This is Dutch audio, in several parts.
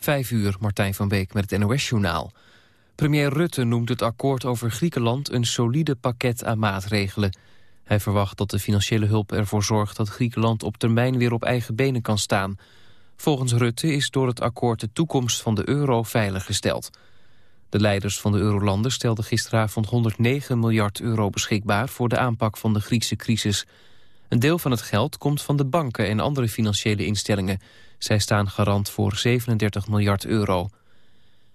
Vijf uur, Martijn van Beek met het NOS-journaal. Premier Rutte noemt het akkoord over Griekenland een solide pakket aan maatregelen. Hij verwacht dat de financiële hulp ervoor zorgt dat Griekenland op termijn weer op eigen benen kan staan. Volgens Rutte is door het akkoord de toekomst van de euro veiliggesteld. De leiders van de eurolanden stelden gisteravond 109 miljard euro beschikbaar voor de aanpak van de Griekse crisis. Een deel van het geld komt van de banken en andere financiële instellingen. Zij staan garant voor 37 miljard euro.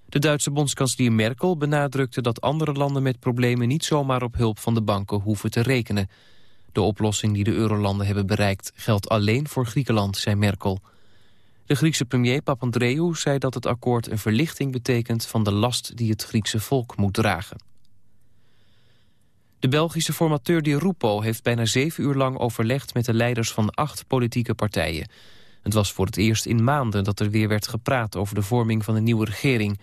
De Duitse bondskanselier Merkel benadrukte dat andere landen met problemen niet zomaar op hulp van de banken hoeven te rekenen. De oplossing die de eurolanden hebben bereikt geldt alleen voor Griekenland, zei Merkel. De Griekse premier Papandreou zei dat het akkoord een verlichting betekent van de last die het Griekse volk moet dragen. De Belgische formateur Di Rupo heeft bijna zeven uur lang overlegd met de leiders van acht politieke partijen. Het was voor het eerst in maanden dat er weer werd gepraat over de vorming van een nieuwe regering.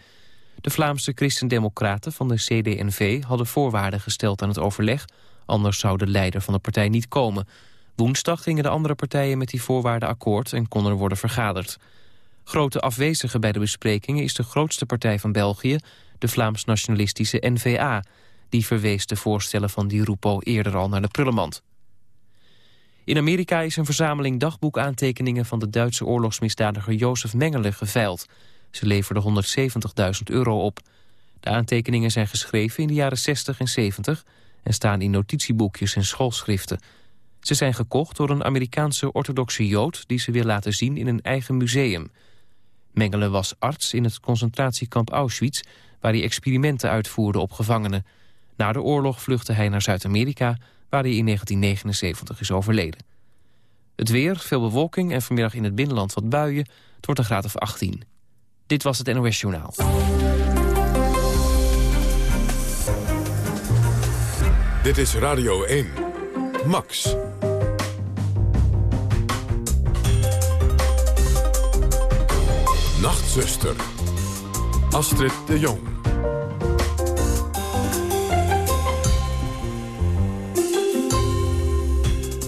De Vlaamse christendemocraten van de CD&V hadden voorwaarden gesteld aan het overleg, anders zou de leider van de partij niet komen. Woensdag gingen de andere partijen met die voorwaarden akkoord en kon er worden vergaderd. Grote afwezige bij de besprekingen is de grootste partij van België, de Vlaams-nationalistische N-VA. Die verwees de voorstellen van Di Rupo eerder al naar de prullenmand. In Amerika is een verzameling dagboekaantekeningen van de Duitse oorlogsmisdadiger Jozef Mengele geveild. Ze leverde 170.000 euro op. De aantekeningen zijn geschreven in de jaren 60 en 70 en staan in notitieboekjes en schoolschriften. Ze zijn gekocht door een Amerikaanse orthodoxe jood die ze wil laten zien in een eigen museum. Mengele was arts in het concentratiekamp Auschwitz waar hij experimenten uitvoerde op gevangenen. Na de oorlog vluchtte hij naar Zuid-Amerika waar hij in 1979 is overleden. Het weer, veel bewolking en vanmiddag in het binnenland wat buien. Het wordt een graad of 18. Dit was het NOS Journaal. Dit is Radio 1. Max. Nachtzuster. Astrid de Jong.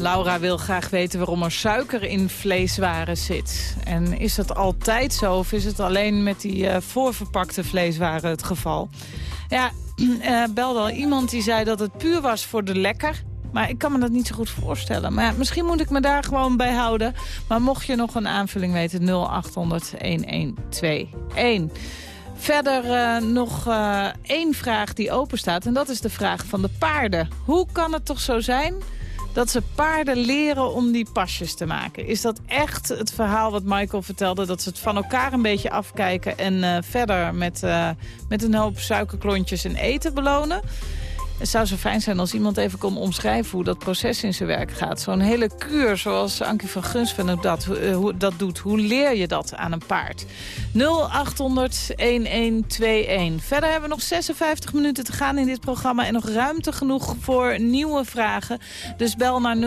Laura wil graag weten waarom er suiker in vleeswaren zit. En is dat altijd zo of is het alleen met die uh, voorverpakte vleeswaren het geval? Ja, uh, belde al iemand die zei dat het puur was voor de lekker. Maar ik kan me dat niet zo goed voorstellen. Maar misschien moet ik me daar gewoon bij houden. Maar mocht je nog een aanvulling weten, 0800-1121. Verder uh, nog één vraag die open staat. En dat is de vraag van de paarden. Hoe kan het toch zo zijn dat ze paarden leren om die pasjes te maken. Is dat echt het verhaal wat Michael vertelde? Dat ze het van elkaar een beetje afkijken en uh, verder met, uh, met een hoop suikerklontjes en eten belonen? Het zou zo fijn zijn als iemand even kon omschrijven hoe dat proces in zijn werk gaat. Zo'n hele kuur zoals Ankie van Gunsven dat, hoe, dat doet. Hoe leer je dat aan een paard? 0800-1121. Verder hebben we nog 56 minuten te gaan in dit programma... en nog ruimte genoeg voor nieuwe vragen. Dus bel naar 0800-1121.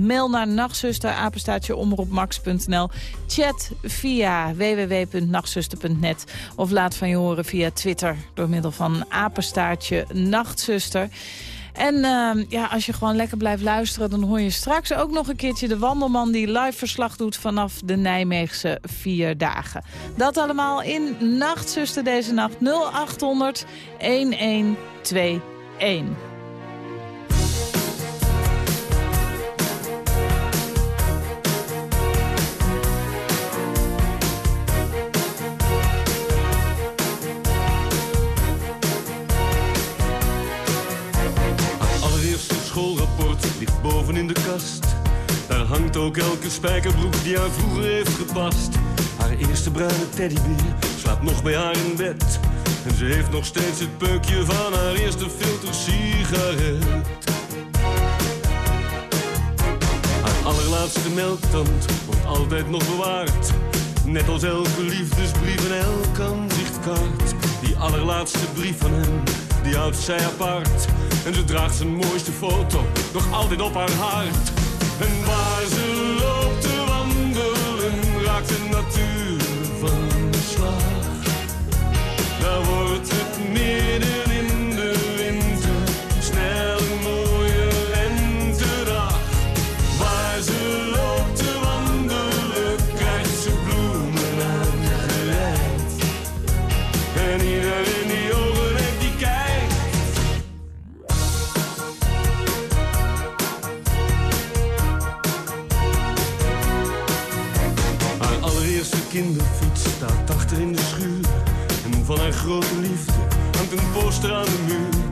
Mail naar nachtzusterapenstaatjeomroepmax.nl. Chat via www.nachtzuster.net. Of laat van je horen via Twitter door middel van apenstaartje staartje Nachtzuster. En uh, ja, als je gewoon lekker blijft luisteren... dan hoor je straks ook nog een keertje de wandelman... die live verslag doet vanaf de Nijmeegse vier dagen. Dat allemaal in Nachtzuster deze nacht 0800 1121. Ook elke spijkerbroek die haar vroeger heeft gepast. Haar eerste bruine teddybeer slaapt nog bij haar in bed. En ze heeft nog steeds het peukje van haar eerste filter sigaret. Haar allerlaatste melktand wordt altijd nog bewaard. Net als elke liefdesbrief en elk aanzichtkaart. Die allerlaatste brief van hem, die houdt zij apart. En ze draagt zijn mooiste foto nog altijd op haar hart. En waar ze loopt te wandelen, raakt de natuur van de slag. Daar wordt het midden grote liefde hangt een poster aan de muur.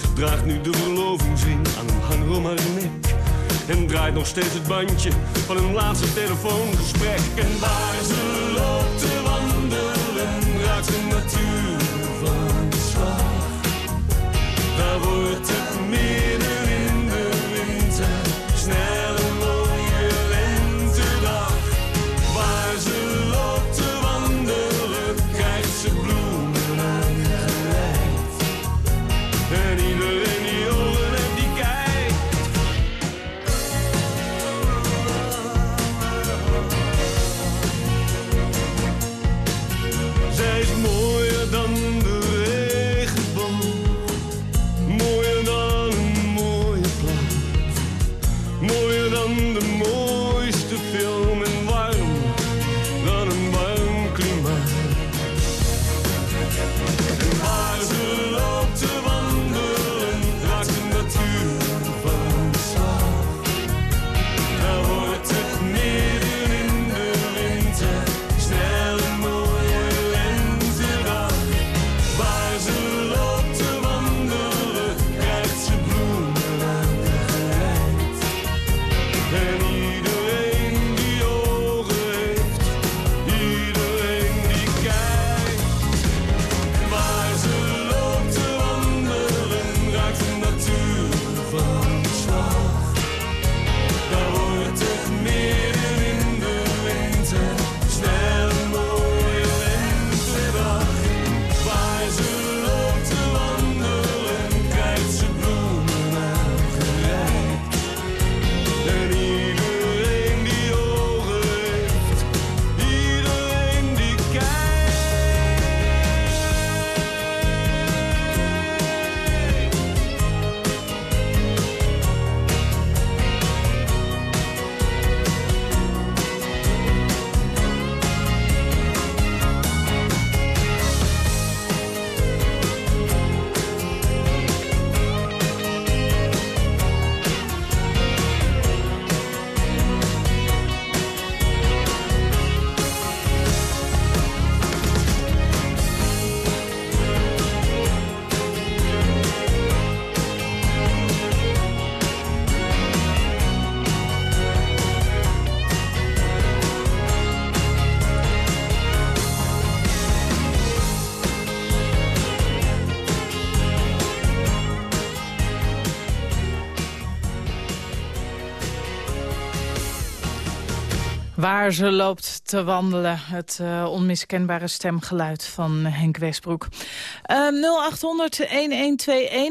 Ze draagt nu de verlovingsring aan een hanger om haar nek. En draait nog steeds het bandje van een laatste telefoongesprek. En waar ze loopt te wandelen, raakt de natuur Waar ze loopt te wandelen. Het eh, onmiskenbare stemgeluid van Henk Westbroek. Uh, 0800-1121.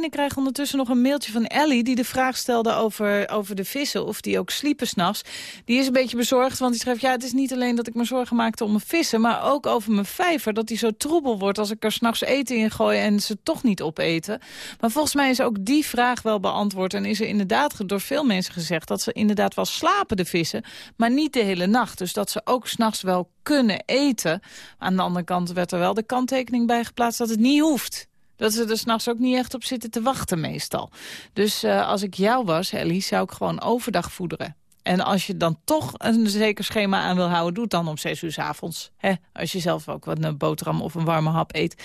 Ik krijg ondertussen nog een mailtje van Ellie... die de vraag stelde over, over de vissen, of die ook sliepen s'nachts. Die is een beetje bezorgd, want die schrijft... ja, het is niet alleen dat ik me zorgen maakte om mijn vissen... maar ook over mijn vijver, dat die zo troebel wordt... als ik er s'nachts eten in gooi en ze toch niet opeten. Maar volgens mij is ook die vraag wel beantwoord... en is er inderdaad door veel mensen gezegd... dat ze inderdaad wel slapen, de vissen, maar niet de hele nacht. Dus dat ze ook s'nachts wel kunnen eten. Aan de andere kant werd er wel de kanttekening bij geplaatst dat het niet hoeft. Dat ze er s'nachts ook niet echt op zitten te wachten meestal. Dus uh, als ik jou was, Ellie, zou ik gewoon overdag voederen. En als je dan toch een zeker schema aan wil houden... doe het dan om 6 uur s avonds. Hè? Als je zelf ook wat een boterham of een warme hap eet.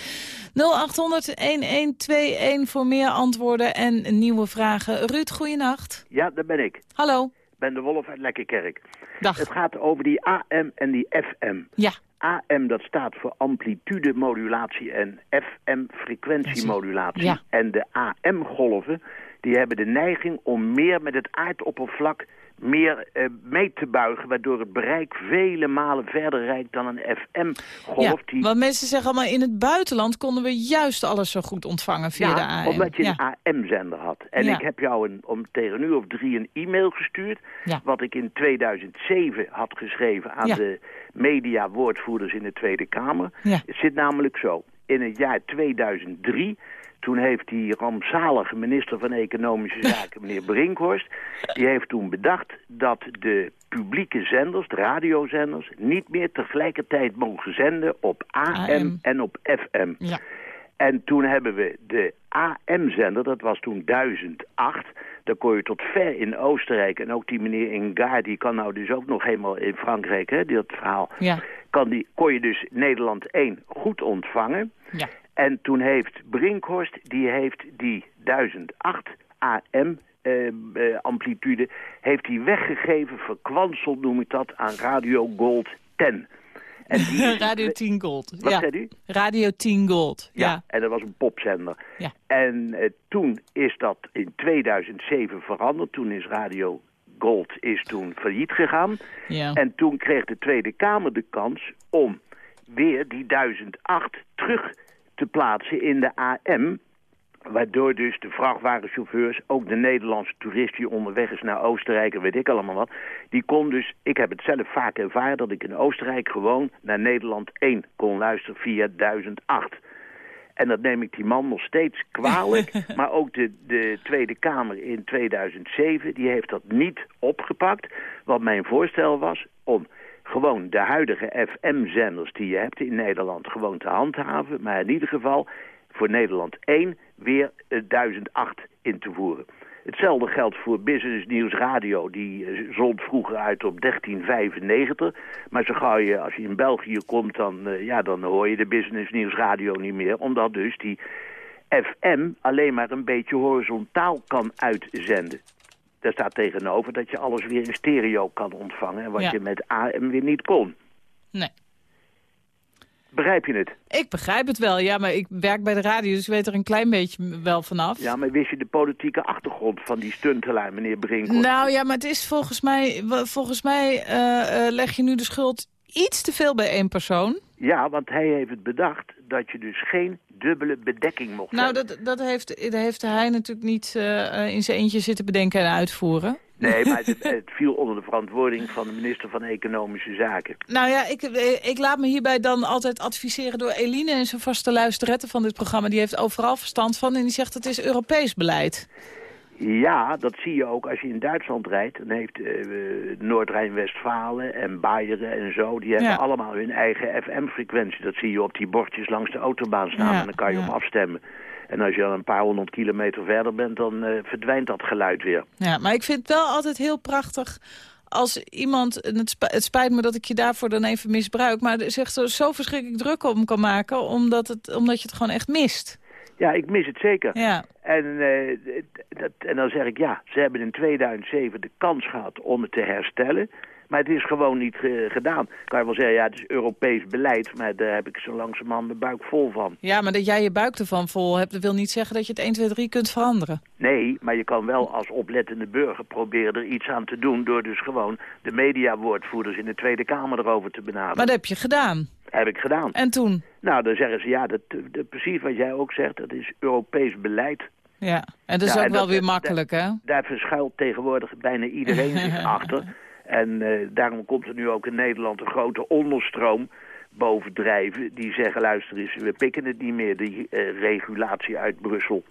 0800-1121 voor meer antwoorden en nieuwe vragen. Ruud, goeienacht. Ja, dat ben ik. Hallo. Ik ben de Wolf uit Lekkerkerk. Dag. Het gaat over die AM en die FM. Ja. AM dat staat voor amplitude-modulatie en FM frequentiemodulatie. Ja. En de AM-golven die hebben de neiging om meer met het aardoppervlak meer uh, mee te buigen... waardoor het bereik vele malen verder reikt dan een FM-golf. Ja, die... want mensen zeggen allemaal in het buitenland konden we juist alles zo goed ontvangen via ja, de AM. omdat je ja. een AM-zender had. En Ja. ik heb jou een, om tegen een uur of drie een e-mail gestuurd... Ja. wat ik in 2007 had geschreven aan de media-woordvoerders in de Tweede Kamer. Ja. Het zit namelijk zo. In het jaar 2003 toen heeft die rampzalige minister van Economische Zaken, meneer Brinkhorst... die heeft toen bedacht dat de publieke zenders, de radiozenders... niet meer tegelijkertijd mogen zenden op AM, AM. en op FM. Ja. En toen hebben we de AM-zender, dat was toen 1008... daar kon je tot ver in Oostenrijk... en ook die meneer Ingaar, die kan nou dus ook nog helemaal in Frankrijk, hè, dat verhaal... Ja. kan die, kon je dus Nederland 1 goed ontvangen. Ja. En toen heeft Brinkhorst, die heeft die 1008 AM eh, eh, amplitude, heeft hij weggegeven, verkwanseld noem ik dat, aan Radio Gold 10. En die Radio 10 Gold. Wat ja. zei u? Radio 10 Gold. Ja, Ja. en dat was een popzender. Ja. En eh, toen is dat in 2007 veranderd. Toen is Radio Gold is toen failliet gegaan. ja. En toen kreeg de Tweede Kamer de kans om weer die 1008 terug te plaatsen in de AM. Waardoor dus de vrachtwagenchauffeurs, ook de Nederlandse toerist die onderweg is naar Oostenrijk en weet ik allemaal wat. Die kon dus, ik heb het zelf vaak ervaren dat ik in Oostenrijk gewoon naar Nederland 1 kon luisteren via 1008. En dat neem ik die man nog steeds kwalijk. maar ook de, de Tweede Kamer in 2007, die heeft dat niet opgepakt. Wat mijn voorstel was om gewoon de huidige FM-zenders die je hebt in Nederland gewoon te handhaven. Maar in ieder geval voor Nederland 1 weer eh, 1008 in te voeren. Hetzelfde geldt voor Business Nieuws Radio. Die eh, zond vroeger uit op 1395. Maar zo gauw je, als je in België komt, dan, eh, ja, dan hoor je de Business Nieuws Radio niet meer. Omdat dus die FM alleen maar een beetje horizontaal kan uitzenden. Daar staat tegenover dat je alles weer in stereo kan ontvangen. Wat Ja. je met AM weer niet kon. Nee. Begrijp je het? Ik begrijp het wel, ja, maar ik werk bij de radio, dus ik weet er een klein beetje wel vanaf. Ja, maar wist je de politieke achtergrond van die stuntelaar, meneer Brinkhorst? Nou ja, maar het is volgens mij, volgens mij eh, eh, leg je nu de schuld iets te veel bij één persoon. Ja, want hij heeft het bedacht dat je dus geen dubbele bedekking mocht Nou, hebben. dat, dat, heeft, dat heeft hij natuurlijk niet eh, eh, in zijn eentje zitten bedenken en uitvoeren. Nee, maar het, het viel onder de verantwoording van de minister van Economische Zaken. Nou ja, ik, eh, ik laat me hierbij dan altijd adviseren door Eline... en zijn vaste luisterette van dit programma. Die heeft overal verstand van en die zegt het is Europees beleid. Ja, dat zie je ook als je in Duitsland rijdt. Dan heeft eh, Noord-Rijn-Westfalen en Beieren en zo... die hebben Ja. allemaal hun eigen FM-frequentie. Dat zie je op die bordjes langs de autobaan staan Ja, en dan kan je ja. op afstemmen. En als je dan een paar honderd kilometer verder bent, dan eh, verdwijnt dat geluid weer. Ja, maar ik vind het wel altijd heel prachtig als iemand, het, sp- het spijt me dat ik je daarvoor dan even misbruik... maar er zich zo, zo verschrikkelijk druk om kan maken, omdat, het, omdat je het gewoon echt mist. Ja, ik mis het zeker. Ja, En, eh, dat, en dan zeg ik, ja, ze hebben in 2007 de kans gehad om het te herstellen. Maar het is gewoon niet eh, gedaan. Kan je wel zeggen, ja, het is Europees beleid. Maar daar heb ik zo langzamerhand mijn buik vol van. ja, maar dat jij je buik ervan vol hebt... dat wil niet zeggen dat je het 1, 2, 3 kunt veranderen. Nee, maar je kan wel als oplettende burger proberen er iets aan te doen... door dus gewoon de mediawoordvoerders in de Tweede Kamer erover te benaderen. Maar dat heb je gedaan. heb ik gedaan. En toen? Nou, dan zeggen ze, ja, dat, dat, precies wat jij ook zegt, dat is Europees beleid. Ja, en dat is ook wel dat- weer makkelijk, hè? Daar verschuilt tegenwoordig bijna iedereen zich achter. En eh, daarom komt er nu ook in Nederland een grote onderstroom bovendrijven... die zeggen, luister eens, we pikken het niet meer, die eh, regulatie uit Brussel.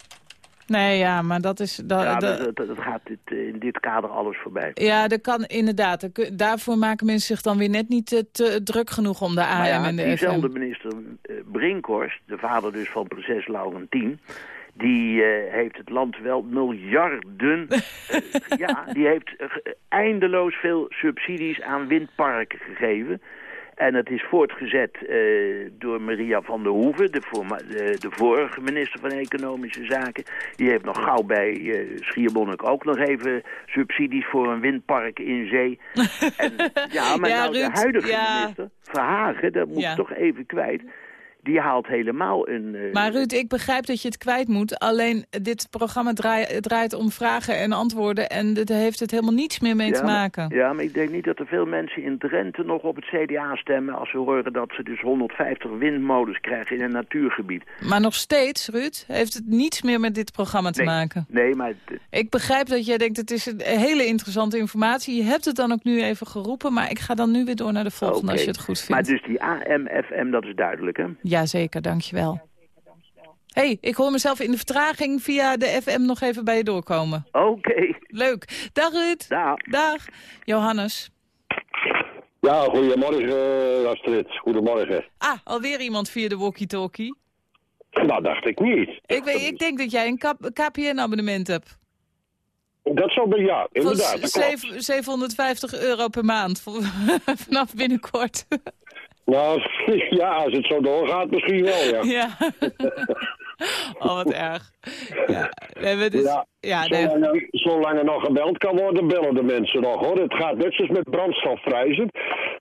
Nee, ja, maar dat is... Dat, Ja, dat- gaat dit, eh, in dit kader alles voorbij. ja, dat kan inderdaad. Daarvoor maken mensen zich dan weer net niet te druk genoeg om de AM ja, en de diezelfde FM. minister eh, Brinkhorst, de vader dus van prinses Laurentien... die eh, heeft het land wel miljarden... eh, ja, die heeft eh, eindeloos veel subsidies aan windparken gegeven... En het is voortgezet door Maria van der Hoeven, de, de, de vorige minister van Economische Zaken. Die heeft nog gauw bij Schiermonnik ook nog even subsidies voor een windpark in zee. en, ja, maar Ja, nou, de huidige ja. minister, Verhagen, dat moet Ja. ik toch even kwijt. Die haalt helemaal een... eh, Maar Ruud, ik begrijp dat je het kwijt moet. Alleen dit programma draai- draait om vragen en antwoorden... en dit heeft het helemaal niets meer mee ja, te maar- maken. ja, maar ik denk niet dat er veel mensen in Drenthe nog op het CDA stemmen... als ze horen dat ze dus 150 windmolens krijgen in een natuurgebied. Maar nog steeds, Ruud, heeft het niets meer met dit programma te Nee. maken. Nee, maar het- Ik begrijp dat jij denkt, het is een hele interessante informatie. Je hebt het dan ook nu even geroepen, maar ik ga dan nu weer door naar de volgende als je het goed Maar vindt. dus die AM, FM, dat is duidelijk, hè? Jazeker, dankjewel. hey, ik hoor mezelf in de vertraging via de FM nog even bij je doorkomen. Oké, Leuk. Dag Ruud. daar. Dag. Johannes. Ja, goedemorgen eh, Astrid. Goedemorgen. Ah, alweer iemand via de walkie-talkie. Dat dacht ik niet. Ik, weet, ik denk dat jij een KPN-abonnement hebt. Dat zou bij ja, inderdaad. dat klopt. zeven- 750 euro per maand. Vanaf binnenkort. Nou, ja, als het zo doorgaat, misschien wel, ja. Ja. oh, wat erg. Ja, nee, het is- Ja, ja, nee. Zolang, er, zolang er nog gebeld kan worden, bellen de mensen nog, hoor. Het gaat net zoals met brandstofprijzen.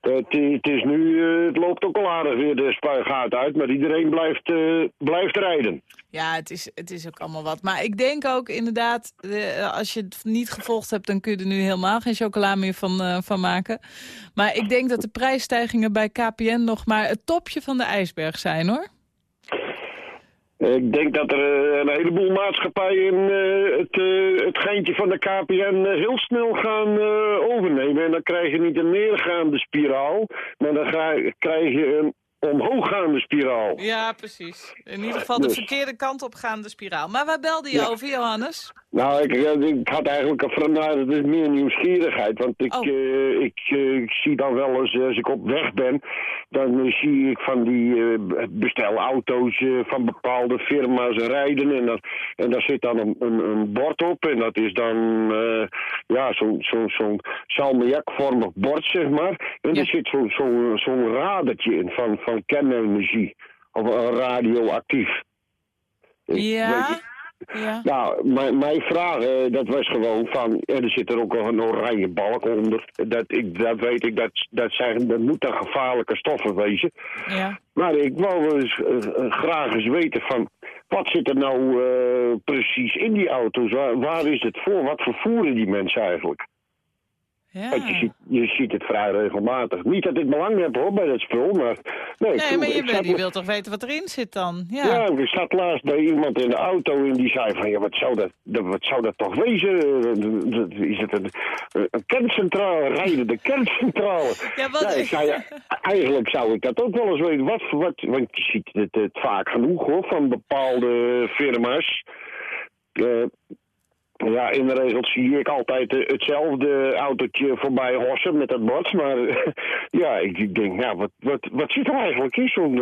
Het, het is nu, eh, het loopt ook al aardig weer de spuigaat uit, maar iedereen blijft, eh, blijft rijden. Ja, het is, het is ook allemaal wat. Maar ik denk ook inderdaad, eh, als je het niet gevolgd hebt... dan kun je er nu helemaal geen chocola meer van, eh, van maken. Maar ik denk dat de prijsstijgingen bij KPN nog maar het topje van de ijsberg zijn, hoor. Ik denk dat er eh, een heleboel maatschappijen eh, het, eh, het geintje van de KPN heel snel gaan overnemen. En dan krijg je niet een neergaande spiraal, maar dan ga, krijg je een omhooggaande spiraal. Ja, precies. In ieder geval de Dus. verkeerde kant op gaande spiraal. Maar waar belde je Ja. over, Johannes? Nou, ik, ik had eigenlijk een vraag, nou, het is meer nieuwsgierigheid. Want ik, Oh. eh, ik, eh, ik zie dan wel eens, eh, als ik op weg ben, dan zie ik van die bestelauto's van bepaalde firma's rijden. En, dat, en daar zit dan een, een, een bord op. En dat is dan ja, zo'n zo, zo'n salmiakvormig bord, zeg maar. En Ja. er zit zo'n zo, zo'n radertje in van, van kernenergie. Of eh, radioactief. Ja? Ja. nou, mijn, mijn vraag, eh, dat was gewoon van, en er zit er ook nog een oranje balk onder. Dat, ik, dat weet ik, dat, dat, zijn, dat moeten gevaarlijke stoffen wezen. Ja. Maar ik wou eens, eh, eh, graag eens weten van, wat zit er nou eh, precies in die auto's? Waar, waar is het voor? Wat vervoeren die mensen eigenlijk? Want je, ja. ziet, je ziet het vrij regelmatig. Niet dat ik belang heb hoor, bij dat spul, maar... Nee, Nee, toen- maar je, wilt toch weten wat erin zit dan? Ja. ja, ik zat laatst bij iemand in de auto en die zei van, ja, wat zou dat, wat zou dat toch wezen? Eh, Is het een, een kerncentrale, rijden de kerncentrale? Ja, wat- Ja, ik zei, ja, eigenlijk zou ik dat ook wel eens weten. Wat, wat, want je ziet het, het vaak genoeg hoor, van bepaalde firma's. Eh, ja, in de regel zie ik altijd eh, hetzelfde autootje voorbij hossen met dat bord. Maar ja, ik, denk, ja, wat, wat, wat zit er eigenlijk in zo'n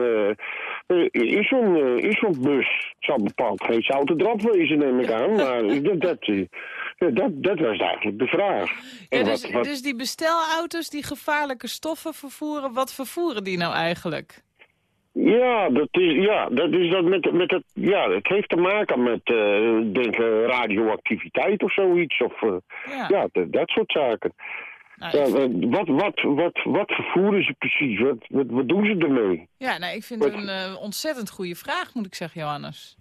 in zo'n in zo'n bus? Het zal bepaald geen zoute drap wezen, neem ik aan. Maar dat, dat, dat, dat was eigenlijk de vraag. Ja, dus, wat- wat- dus die bestelauto's die gevaarlijke stoffen vervoeren, wat vervoeren die nou eigenlijk? Ja, dat is, ja, dat is dat met, met het, ja, het heeft te maken met, eh, denk, eh, radioactiviteit of zoiets. Of, eh, Ja. ja, dat, dat soort zaken. Nou, Ja, wat, wat, wat, wat vervoeren ze precies? Wat, wat, wat doen ze ermee? ja, nou, ik vind het een ontzettend goede vraag, moet ik zeggen, Johannes.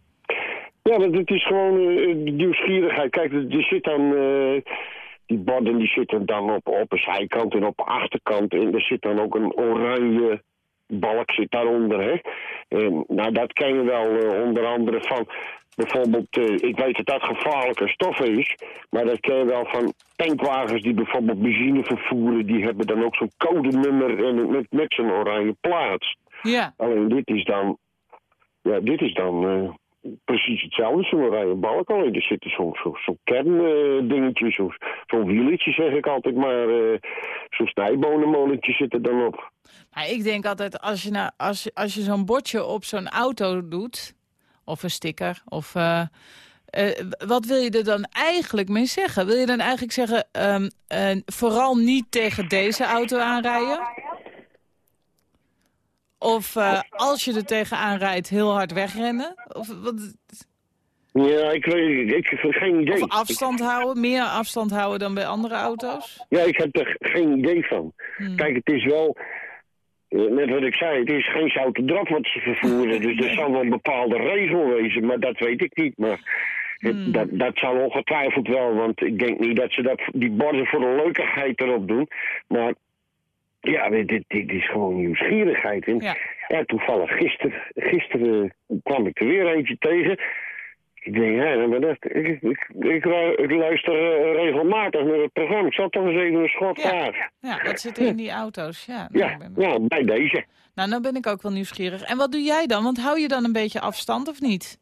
Ja, dat, het is gewoon nieuwsgierigheid. Kijk, er, zit dan... die borden die zitten dan op, op een zijkant en op de achterkant. En er zit dan ook een oranje balk zit daaronder, hè. En, nou, dat ken je wel eh, onder andere van... Bijvoorbeeld, eh, ik weet dat dat gevaarlijke stoffen is... maar dat ken je wel van tankwagens die bijvoorbeeld benzine vervoeren... die hebben dan ook zo'n codenummer en met, met zo'n oranje plaats. Ja, Alleen dit is dan, ja, dit is dan eh, precies hetzelfde. Zo'n oranje balk, alleen er zit zo'n zo, zo kerndingetje, zo, zo'n wieletje zeg ik altijd maar. zo'n snijbonenmolentje zit er dan op. maar ik denk altijd, als je, nou, als, als je zo'n bordje op zo'n auto doet, of een sticker, of... eh, eh, wat wil je er dan eigenlijk mee zeggen? Wil je dan eigenlijk zeggen, ehm, eh, vooral niet tegen deze auto aanrijden? Of als je er tegenaan rijdt, heel hard wegrennen? Of, wat, Ja, ik weet ik, ik heb geen idee. of afstand houden, meer afstand houden dan bij andere auto's? Ja, ik heb er geen idee van. Hmm. Kijk, het is wel, net wat ik zei, het is geen zoute drap wat ze vervoeren. dus er zal wel een bepaalde regel wezen, maar dat weet ik niet. Maar het- Hmm. dat, dat zal ongetwijfeld wel, want ik denk niet dat ze dat, die borden voor de leukigheid erop doen. Maar ja, dit, dit, dit is gewoon nieuwsgierigheid. En, Ja. ja, toevallig gisteren, gisteren kwam ik er weer eentje tegen. Ik denk, maar dat, ik, ik, ik, lu- ik luister eh, regelmatig naar het programma. Ik zal toch eens even een schot Ja. vragen. Ja, wat zit in die auto's? Ja, nou, Ja, ik ben- ja, bij deze. nou, nou ben ik ook wel nieuwsgierig. En wat doe jij dan? Want hou je dan een beetje afstand of niet?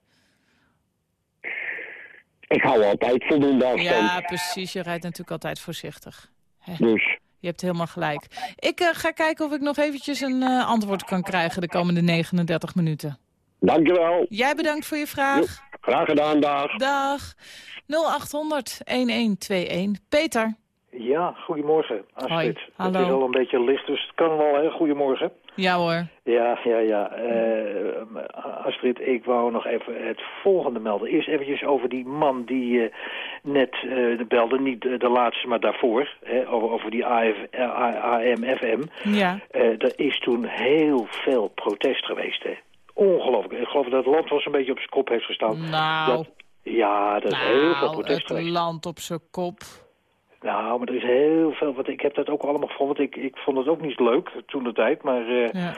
Ik hou altijd voldoende afstand. Ja, precies. Je rijdt natuurlijk altijd voorzichtig. Dus, Je hebt helemaal gelijk. Ik eh, ga kijken of ik nog eventjes een eh, antwoord kan krijgen de komende 39 minuten. dankjewel. Jij bedankt voor je vraag. Graag gedaan, dag. Dag. 0800 1121. Peter. Ja, goedemorgen, Astrid. Hoi, hallo. Het is al een beetje licht, dus het kan wel, hè? Goedemorgen. Ja hoor. Ja, ja, ja. Eh, Astrid, ik wou nog even het volgende melden. Eerst eventjes over die man die eh, net eh, belde, niet de, de laatste, maar daarvoor. Hè, over, over die AM-FM. Ja. er is toen heel veel protest geweest, hè. Ongelooflijk. Ik geloof dat het land wel een beetje op zijn kop heeft gestaan. Nou, Dat- ja, er is heel veel nou protest het geweest. land op zijn kop. Nou, maar er is heel veel, want ik heb dat ook allemaal gevonden, want ik, ik vond het ook niet leuk toen de tijd, maar eh, Ja.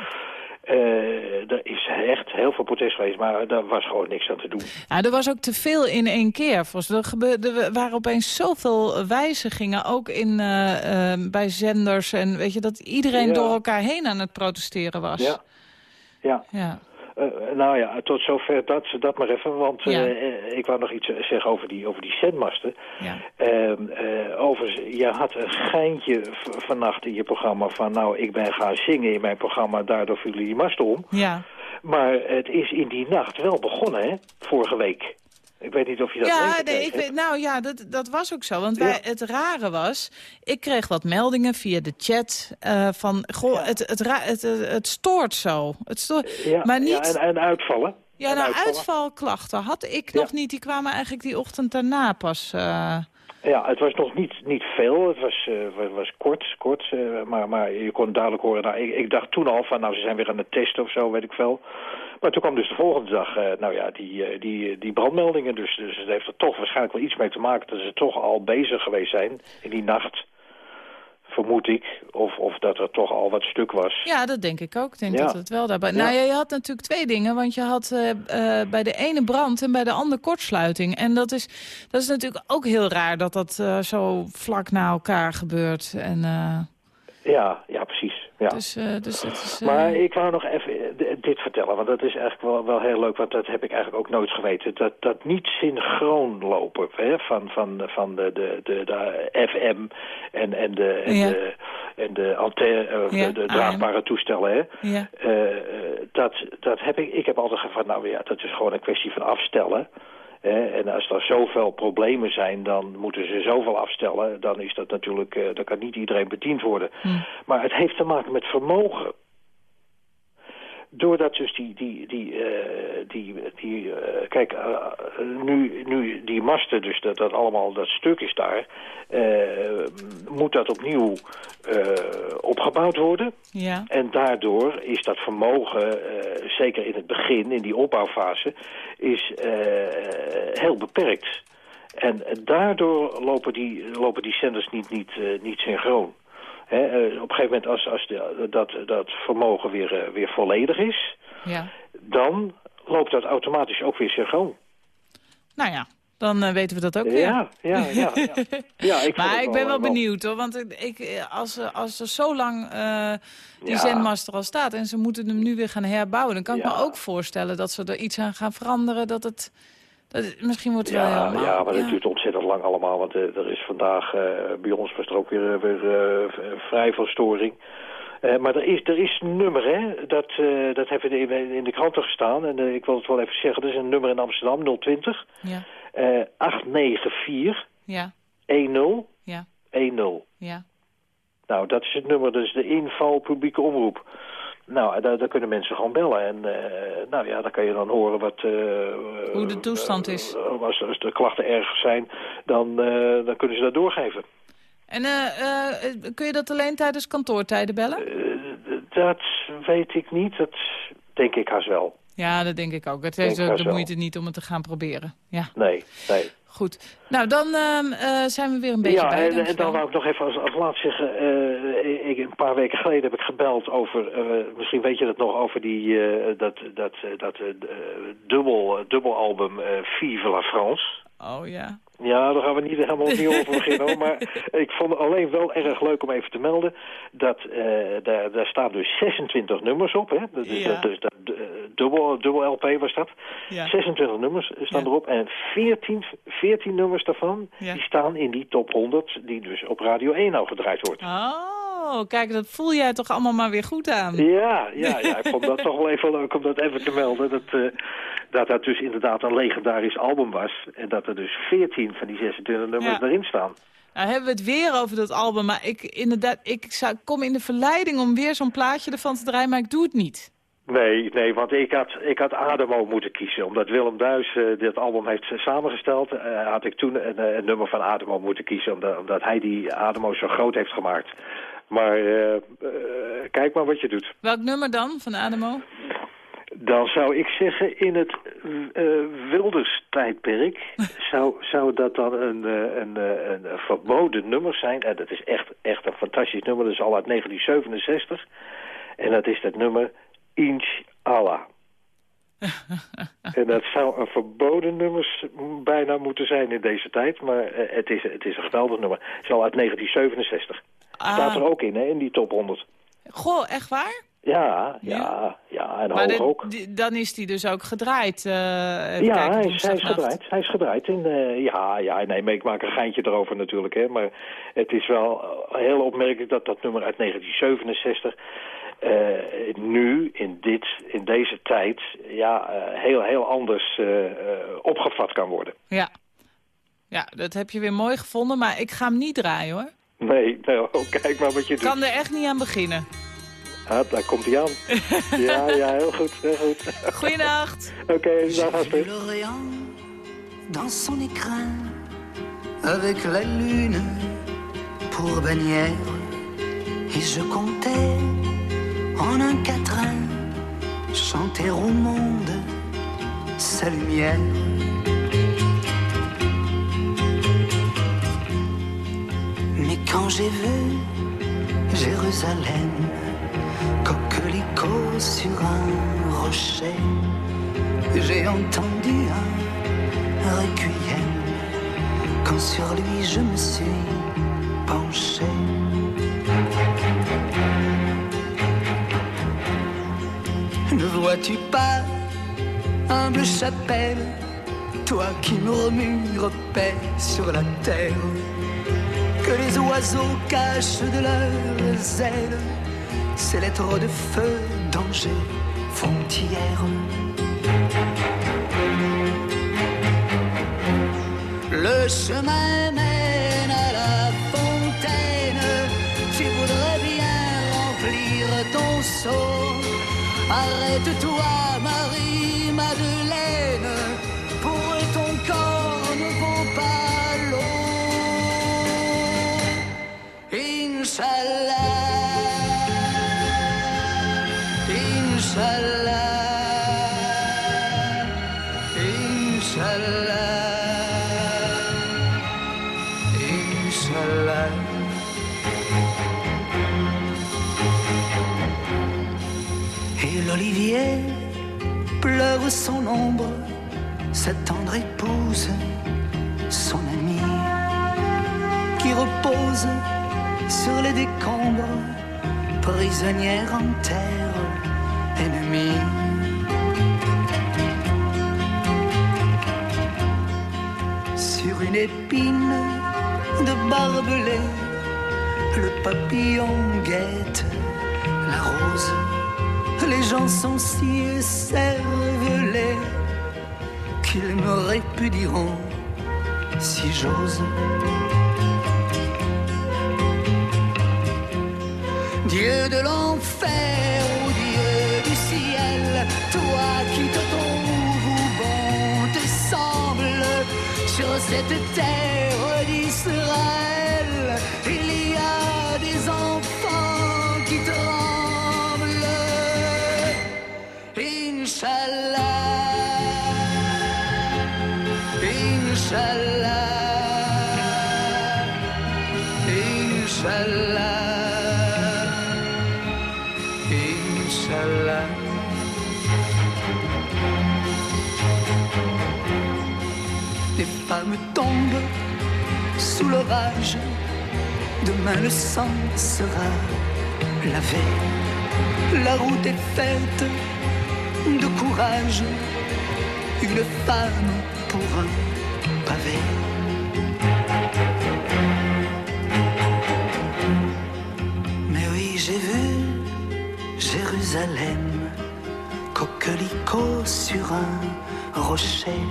eh, er is echt heel veel protest geweest, maar daar was gewoon niks aan te doen. Ja, er was ook te veel in één keer. Er, gebeurde, er waren opeens zoveel wijzigingen, ook in, eh, bij zenders. En weet je, dat iedereen Ja. door elkaar heen aan het protesteren was. Ja. Ja, Ja. Eh, nou ja, tot zover dat, dat maar even, want Ja. eh, eh, ik wou nog iets zeggen over die, over die zendmasten. ja. Ehm, eh, overigens, je had een geintje vannacht in je programma van, nou, ik ben gaan zingen in mijn programma, daardoor vielen die masten om. ja. Maar het is in die nacht wel begonnen, hè, vorige week. Ik weet niet of je dat Ja, nee, ik weet, nou ja, dat, dat was ook zo. Want wij, het rare was, ik kreeg wat meldingen via de chat eh, van... Goh, Ja. het, het, het, het, stoort zo. Het stoort, Ja, maar niet... en, en uitvallen. Ja, En nou, uitvallen. uitvalklachten had ik nog niet. Die kwamen eigenlijk die ochtend daarna pas. eh, Ja, het was nog niet, niet veel. Het was, eh, was, was kort, kort maar, maar je kon duidelijk horen. Nou, ik, ik dacht toen al van, nou, ze zijn weer aan het testen of zo, weet ik veel. Maar toen kwam dus de volgende dag, eh, nou ja, die, eh, die, die brandmeldingen. Dus, dus het heeft er toch waarschijnlijk wel iets mee te maken... dat ze toch al bezig geweest zijn in die nacht, vermoed ik. Of, of dat er toch al wat stuk was. ja, dat denk ik ook. Ik denk Ja. dat het wel daarbij... Ja. Nou ja, je had natuurlijk twee dingen. Want je had eh, bij de ene brand en bij de andere kortsluiting. En dat is, dat is natuurlijk ook heel raar dat dat zo vlak na elkaar gebeurt. En, Ja, ja, precies. Ja. Dus, dus is... Maar ik wou nog even vertellen, want dat is eigenlijk wel, wel heel leuk, want dat heb ik eigenlijk ook nooit geweten. Dat, dat niet synchroon lopen hè, van, van, van de, de, de, de FM en, en de, en Ja. de, en de, antenne, eh, Ja, de, de draagbare toestellen. Hè. ja. Eh, dat, dat heb ik, ik heb altijd gevraagd, nou ja, dat is gewoon een kwestie van afstellen. Hè. En als er zoveel problemen zijn, dan moeten ze zoveel afstellen. Dan is dat natuurlijk, eh, dan kan niet iedereen bediend worden. Hm. Maar het heeft te maken met vermogen. Doordat dus die, die, die, eh, die, die eh, kijk, eh, nu, nu die masten, dus dat, dat allemaal, dat stuk is daar, eh, moet dat opnieuw eh, opgebouwd worden. ja. En daardoor is dat vermogen, zeker in het begin, in die opbouwfase, is heel beperkt. En daardoor lopen die, lopen die zenders niet, niet, niet synchroon. Hè, eh, op een gegeven moment, als, als de- dat, dat vermogen weer, eh, weer volledig is, ja. dan loopt dat automatisch ook weer synchroon. Nou ja, dan eh, weten we dat ook weer. Ja, ja, ja. ja. ja ik Maar ik ben wel benieuwd hoor, want ik, als, als er zo lang die Ja. zendmaster al staat en ze moeten hem nu weer gaan herbouwen, dan kan ik me ook voorstellen dat ze er iets aan gaan veranderen, dat het, dat misschien wordt het wel helemaal... ja, maar dat duurt ontzettend lang allemaal. Want eh, er is vandaag, eh, bij ons was er ook weer, eh, weer vrij veel storing. Maar er is, er is een nummer, hè. Dat, eh, dat heeft in de, in de kranten gestaan. En ik wil het wel even zeggen. Er is een nummer in Amsterdam, 020. Ja, eh 894 ja, 10 ja, 10. ja. Nou, dat is het nummer. Dat is de inval publieke omroep. Nou, daar, daar kunnen mensen gewoon bellen. En eh, nou ja, dan kan je dan horen wat... eh, Hoe de toestand eh, is. als, als de klachten erg zijn, dan, eh, dan kunnen ze dat doorgeven. En eh, eh, kun je dat alleen tijdens kantoortijden bellen? Eh, dat weet ik niet. Dat denk ik haast wel. Ja, dat denk ik ook. Het heeft ook de wel. moeite niet om het te gaan proberen. Ja, Nee, nee. Goed. Nou, dan ehm, eh, zijn we weer een beetje ja, bij. en, en dan wou ik nog even als, als laatst zeggen... eh, ik, een paar weken geleden heb ik gebeld over... eh, misschien weet je dat nog, over die, eh, dat, dat, eh, dat dubbel, dubbelalbum eh Vive la France... Oh ja. Ja, daar gaan we niet helemaal opnieuw over beginnen. Maar ik vond het alleen wel erg leuk om even te melden... dat eh, daar, daar staan dus 26 nummers op. Hè? Dat is, Ja. dat, dus dat, eh, dubbel, dubbel LP was dat. Ja. 26 nummers staan Ja. erop. En 14, 14 nummers daarvan die staan in die top 100... die dus op Radio 1 nou gedraaid wordt. Oh, kijk, dat voel jij toch allemaal maar weer goed aan. Ja, ja, ja, ik vond dat toch wel even leuk om dat even te melden. Dat, eh, dat dat dus inderdaad een legendarisch album was. En dat er dus 14 van die 26 nummers Ja. erin staan. Nou hebben we het weer over dat album, maar ik, inderdaad, ik zou, kom in de verleiding om weer zo'n plaatje ervan te draaien, maar ik doe het niet. Nee, nee, want ik had, ik had Ademo moeten kiezen. Omdat Willem Duis uh, dit album heeft samengesteld... Uh, had ik toen een, een, nummer van Ademo moeten kiezen. Omdat, omdat hij die Ademo zo groot heeft gemaakt. Maar uh, kijk maar wat je doet. Welk nummer dan van Ademo? Dan zou ik zeggen, in het uh, Wilders-tijdperk zou, zou dat dan een, een, een, een, verboden nummer zijn. En dat is echt, echt een fantastisch nummer. Dat is al uit 1967. En dat is het nummer Inshallah. en dat zou een verboden nummer bijna moeten zijn in deze tijd. Maar het, is, het is een geweldig nummer. Het is al uit 1967. Ah. Staat er ook in, hè, in die top 100. Goh, echt waar? Ja, ja, ja, en hoog ook. Dan is die dus ook gedraaid. Uh, ja, hij is, hij is gedraaid. Hij is gedraaid. In, uh, ja, ja, nee, maar ik maak een geintje erover natuurlijk. Hè, maar het is wel heel opmerkelijk dat dat nummer uit 1967... Uh, nu, in, dit, in deze tijd, ja, heel, heel anders opgevat kan worden. Ja. ja, dat heb je weer mooi gevonden, maar ik ga hem niet draaien hoor. Nee, nou, kijk maar wat je doet. Ik kan er echt niet aan beginnen. Ah, daar komt hij aan. ja, ja, heel goed, heel goed. Goeienacht. Oké, okay, dag Astrid. dans son écrin avec la lune pour bannière et je comptais en un quatrain chanter au monde sa lumière. Mais quand j'ai vu Jérusalem, sur un rocher, j'ai entendu un requiem quand sur lui je me suis penché. Ne vois-tu pas, humble chapelle, toi qui murmures paix sur la terre, que les oiseaux cachent de leurs ailes ces lettres de feu, danger, frontière. Le chemin mène à la fontaine, tu voudrais bien remplir ton seau. Arrête-toi, Marie-Madeleine, Et l'olivier pleure son ombre, sa tendre épouse, son amie, qui repose sur les décombres, prisonnière en terre ennemie. Sur une épine de barbelé, le papillon guette la rose. Les gens sont si écervelés qu'ils me répudieront si j'ose. Dieu de l'enfer, cette terre d'Israël, il y a des enfants qui tremblent. Inch'Allah, Inch'Allah. Tombent sous l'orage. Demain le sang sera lavé. La route est faite de courage. Une femme pour un pavé. Mais oui, j'ai vu Jérusalem, coquelicot sur un rocher.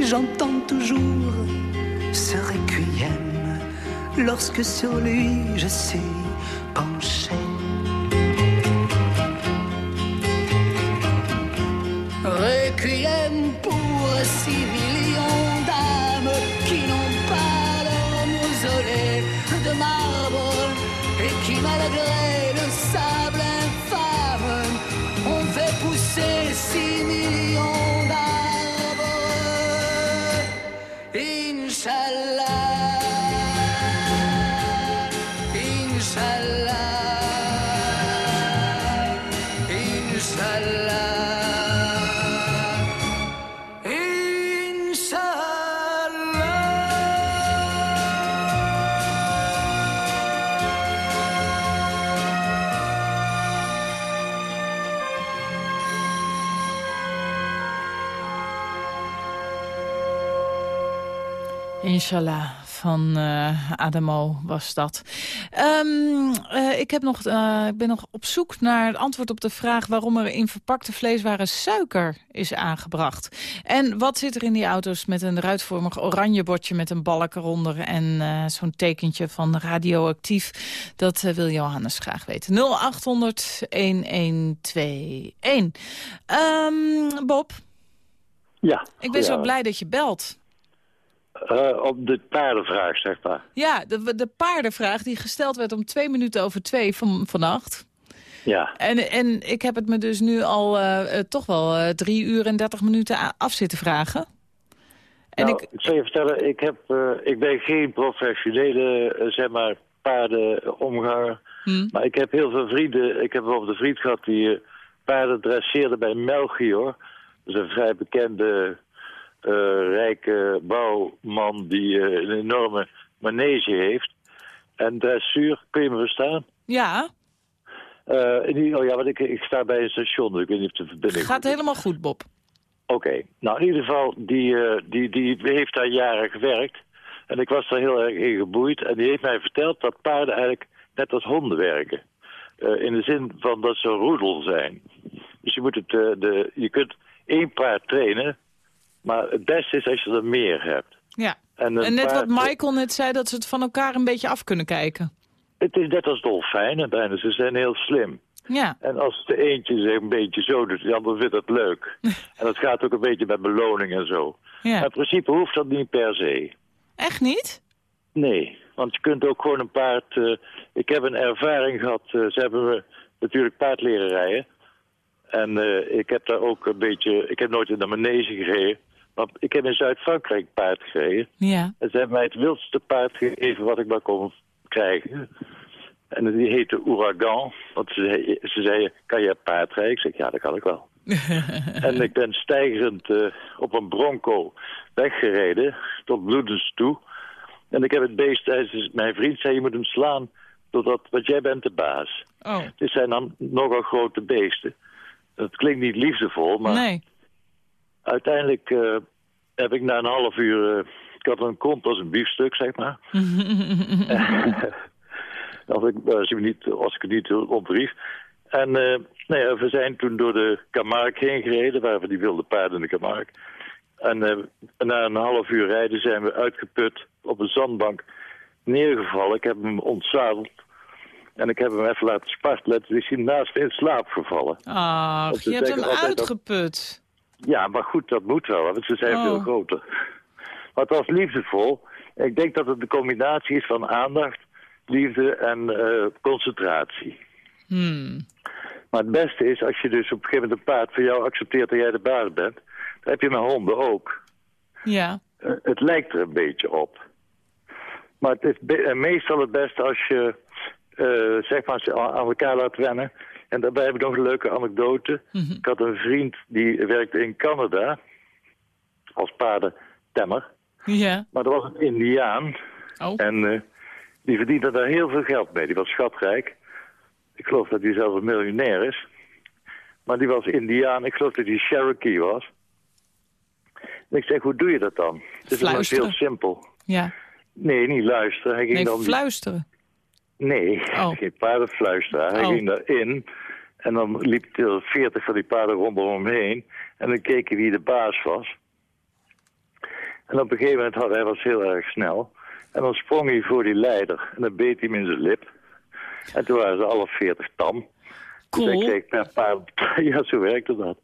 J'entends toujours ce requiem lorsque sur lui je suis penché. Requiem pour six millions d'âmes qui n'ont pas leur mausolée de marbre et qui malgré Inshallah van eh, Adamo was dat. Ehm, eh, ik, heb nog, eh, ik ben nog op zoek naar het antwoord op de vraag... waarom er in verpakte vleeswaren suiker is aangebracht. En wat zit er in die auto's met een ruitvormig oranje bordje... met een balk eronder en zo'n tekentje van radioactief? Dat wil Johannes graag weten. 0800-1121. Ehm, Bob? Ja. Ik ben zo blij dat je belt. Eh, op de paardenvraag, zeg maar. Ja, de, de paardenvraag die gesteld werd om twee minuten over twee van, vannacht. Ja. En, en ik heb het me dus nu al eh, eh, toch wel drie uur en dertig minuten af zitten vragen. En nou, ik, ik zal je vertellen, ik, heb, ik ben geen professionele, zeg maar, paardenomganger. Hm. Maar ik heb heel veel vrienden. Ik heb bijvoorbeeld een vriend gehad die paarden dresseerde bij Melchior. Dat is een vrij bekende, rijke bouwman die eh, een enorme manege heeft. En dressuur, kun je me verstaan? ja, Eh, oh ja, want ik, ik sta bij een station, dus ik weet niet of de verbinding gaat helemaal goed, Bob. Oké, nou in ieder geval, die, eh, die, die heeft daar jaren gewerkt. En ik was daar heel erg in geboeid. En die heeft mij verteld dat paarden eigenlijk net als honden werken. Eh, in de zin van dat ze een roedel zijn. Dus je, moet het, eh, de, je kunt één paard trainen. Maar het beste is als je er meer hebt. Ja. En, net wat Michael net zei, dat ze het van elkaar een beetje af kunnen kijken. Het is net als dolfijnen bijna. Ze zijn heel slim. Ja, En als de eentje zich een beetje zo doet, de ander vindt het leuk. en dat gaat ook een beetje met beloning en zo. Maar ja. in principe hoeft dat niet per se. Echt niet? Nee, want je kunt ook gewoon een paard... eh, ik heb een ervaring gehad, eh, ze hebben me natuurlijk paard leren rijden. En eh, ik heb daar ook een beetje... Ik heb nooit in de manege gereden. Maar ik heb in Zuid-Frankrijk paard gereden. Ja. En ze hebben mij het wildste paard gegeven wat ik maar kon krijgen. En die heette Ouragan. Want ze, ze zeiden, kan je paard rijden? Ik zeg, ja, dat kan ik wel. en ik ben stijgerend eh, op een bronco weggereden, tot bloedens toe. En ik heb het beest, is- mijn vriend zei, je moet hem slaan, doordat, want jij bent de baas. Oh, Dit zijn dan nogal grote beesten. Dat klinkt niet liefdevol, maar nee. Uiteindelijk eh, heb ik na een half uur... eh, ik had een kont als een biefstuk, zeg maar. als, ik, als, ik niet, als ik het niet ontrief. En eh, nou ja, we zijn toen door de Camargue heen gereden, waar we die wilde paarden in de Camargue. En eh, na een half uur rijden zijn we uitgeput op een zandbank neergevallen. Ik heb hem ontzadeld. En ik heb hem even laten spartelen. Toen is hij naast me in slaap gevallen. Ach, ze je hebt hem uitgeput. Ja, maar goed, dat moet wel, want ze zijn Oh. veel groter. Maar het was liefdevol. Ik denk dat het de combinatie is van aandacht, liefde en eh, concentratie. Hmm. Maar het beste is als je dus op een gegeven moment een paard voor jou accepteert dat jij de baas bent. Dat heb je met honden ook. Ja. Eh, het lijkt er een beetje op. Maar het is eh, meestal het beste als je zeg maar aan elkaar laat wennen. En daarbij heb ik nog een leuke anekdote. Mhm. Ik had een vriend die werkte in Canada als paardentemmer. Ja. Maar dat was een Indiaan. Oh. En eh, die verdiende daar heel veel geld mee. Die was schatrijk. Ik geloof dat hij zelfs een miljonair is. Maar die was Indiaan. Ik geloof dat hij Cherokee was. En ik zeg, hoe doe je dat dan? Het is heel simpel. Ja. Nee, niet luisteren. Hij ging Nee, dan fluisteren. Nee, Oh. geen paardenfluisteraar. Hij Oh. ging daarin en dan liep er veertig van die paarden rondom hem heen. En dan hij wie de baas was. En op een gegeven moment had hij was heel erg snel. En dan sprong hij voor die leider en dan beet hij hem in zijn lip. En toen waren ze alle veertig tam. Dus hij Cool. kreeg per paard... Ja, zo werkte dat.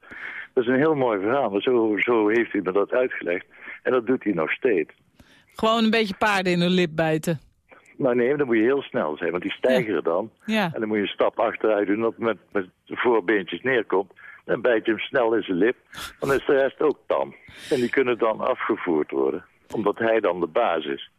Dat is een heel mooi verhaal, maar zo, zo heeft hij me dat uitgelegd. En dat doet hij nog steeds. Gewoon een beetje paarden in hun lip bijten. Maar nee, dan moet je heel snel zijn, want die stijgeren dan. Ja. En dan moet je een stap achteruit doen, dat met, met de voorbeentjes neerkomt. Dan bijt je hem snel in zijn lip. Dan is de rest ook tam. En die kunnen dan afgevoerd worden. Omdat hij dan de baas is.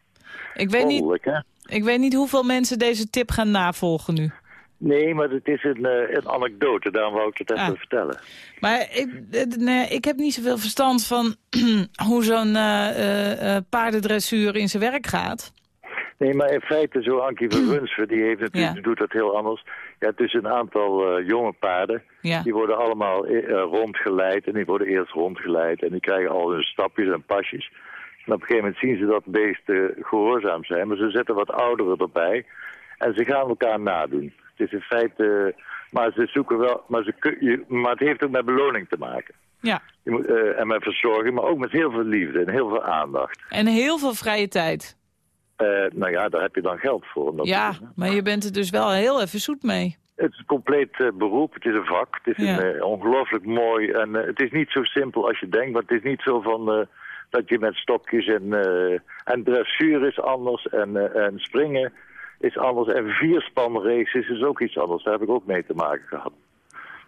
Ik weet, niet, hè? ik weet niet hoeveel mensen deze tip gaan navolgen nu. Nee, maar het is een, eh, een anekdote, daarom wou ik het even Ah. vertellen. Maar ik, nee, ik heb niet zoveel verstand van hoe zo'n eh, eh, paardendressuur in zijn werk gaat. Nee, maar in feite, zo Ankie van Runsven, die heeft natuurlijk, Ja. die doet dat heel anders. Ja, het is een aantal eh, jonge paarden. Ja. Die worden allemaal eh, eh, rondgeleid. En die worden eerst rondgeleid. En die krijgen al hun stapjes en pasjes. En op een gegeven moment zien ze dat beesten gehoorzaam zijn. Maar ze zetten wat ouderen erbij. En ze gaan elkaar nadoen. Het is in feite... maar ze zoeken wel... Maar, ze, kun- je, maar het heeft ook met beloning te maken. Ja. Je moet, en met verzorging, maar ook met heel veel liefde en heel veel aandacht. En heel veel vrije tijd. Eh, nou ja, daar heb je dan geld voor. Ja, maar je bent er dus wel heel even zoet mee. Het is een compleet eh, beroep, het is een vak. Het is Ja. een, eh, ongelooflijk mooi en het is niet zo simpel als je denkt. Maar het is niet zo van dat je met stokjes en, en dressuur is anders en, en springen is anders. En vierspanrace is ook iets anders. Daar heb ik ook mee te maken gehad.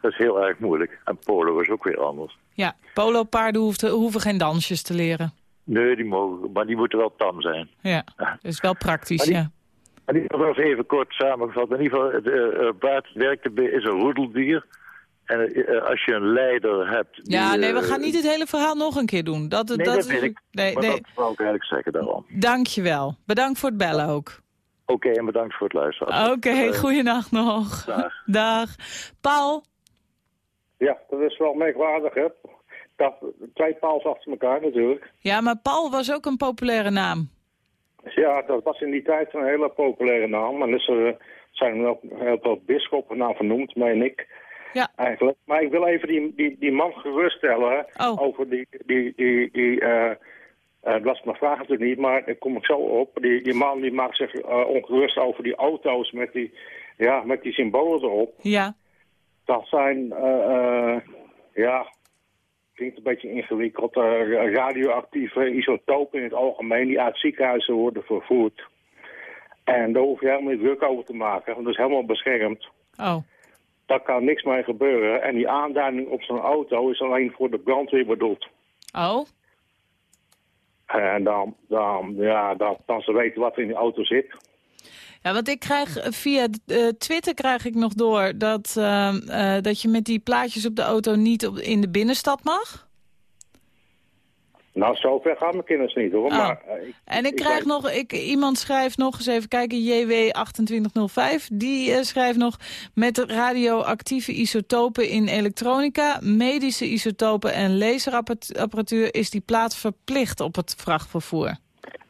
Dat is heel erg moeilijk. En polo is ook weer anders. Ja, polopaarden hoeft- hoeven geen dansjes te leren. Nee, die mogen, maar die moeten wel tam zijn. Ja, dat is wel praktisch, die- ja. En die was even kort samengevat. In ieder geval, het uh, paard werkte bij- is een roedeldier. En eh, als je een leider hebt... die, Ja, nee, we eh, gaan niet het hele verhaal nog een keer doen. Dat, Nee, dat, dat, is- weet ik. Nee, maar nee. dat wou ik eigenlijk zeggen daarom. Dank je wel. Bedankt voor het bellen ook. Oké, en bedankt voor het luisteren. Oké, Eh, goeienacht nog. Dag. Dag. Paul? Ja, dat is wel merkwaardig, hè? Dat, twee paals achter elkaar natuurlijk. Ja, maar Paul was ook een populaire naam. Ja, dat was in die tijd een hele populaire naam. En dus er zijn er ook heel veel bisschoppen naar vernoemd, meen ik. Ja. Eigenlijk. Maar ik wil even die, die, die man geruststellen Oh. over die... die, die, die eh, eh, dat was mijn vraag natuurlijk niet, maar daar kom ik zo op. Die, die man die maakt zich eh, ongerust over die auto's met die, ja, met die symbolen erop. Ja. Dat zijn, eh, eh, ja, klinkt een beetje ingewikkeld, eh, radioactieve isotopen in het algemeen die uit ziekenhuizen worden vervoerd. En daar hoef je helemaal niet druk over te maken, want dat is helemaal beschermd. Oh. Daar kan niks mee gebeuren. En die aanduiding op zo'n auto is alleen voor de brandweer bedoeld. Oh? En dan, dan, ja, dan, dan ze weten wat er in die auto zit. Ja, want ik krijg eh, via eh, Twitter krijg ik nog door dat, eh, eh, dat je met die plaatjes op de auto niet op, in de binnenstad mag. Nou, zover gaan mijn kinders niet hoor. Oh. Maar, ik, En ik krijg nog, ik, iemand schrijft nog, eens even kijken, JW2805. Die schrijft nog, met radioactieve isotopen in elektronica, medische isotopen en laserapparatuur is die plaat verplicht op het vrachtvervoer.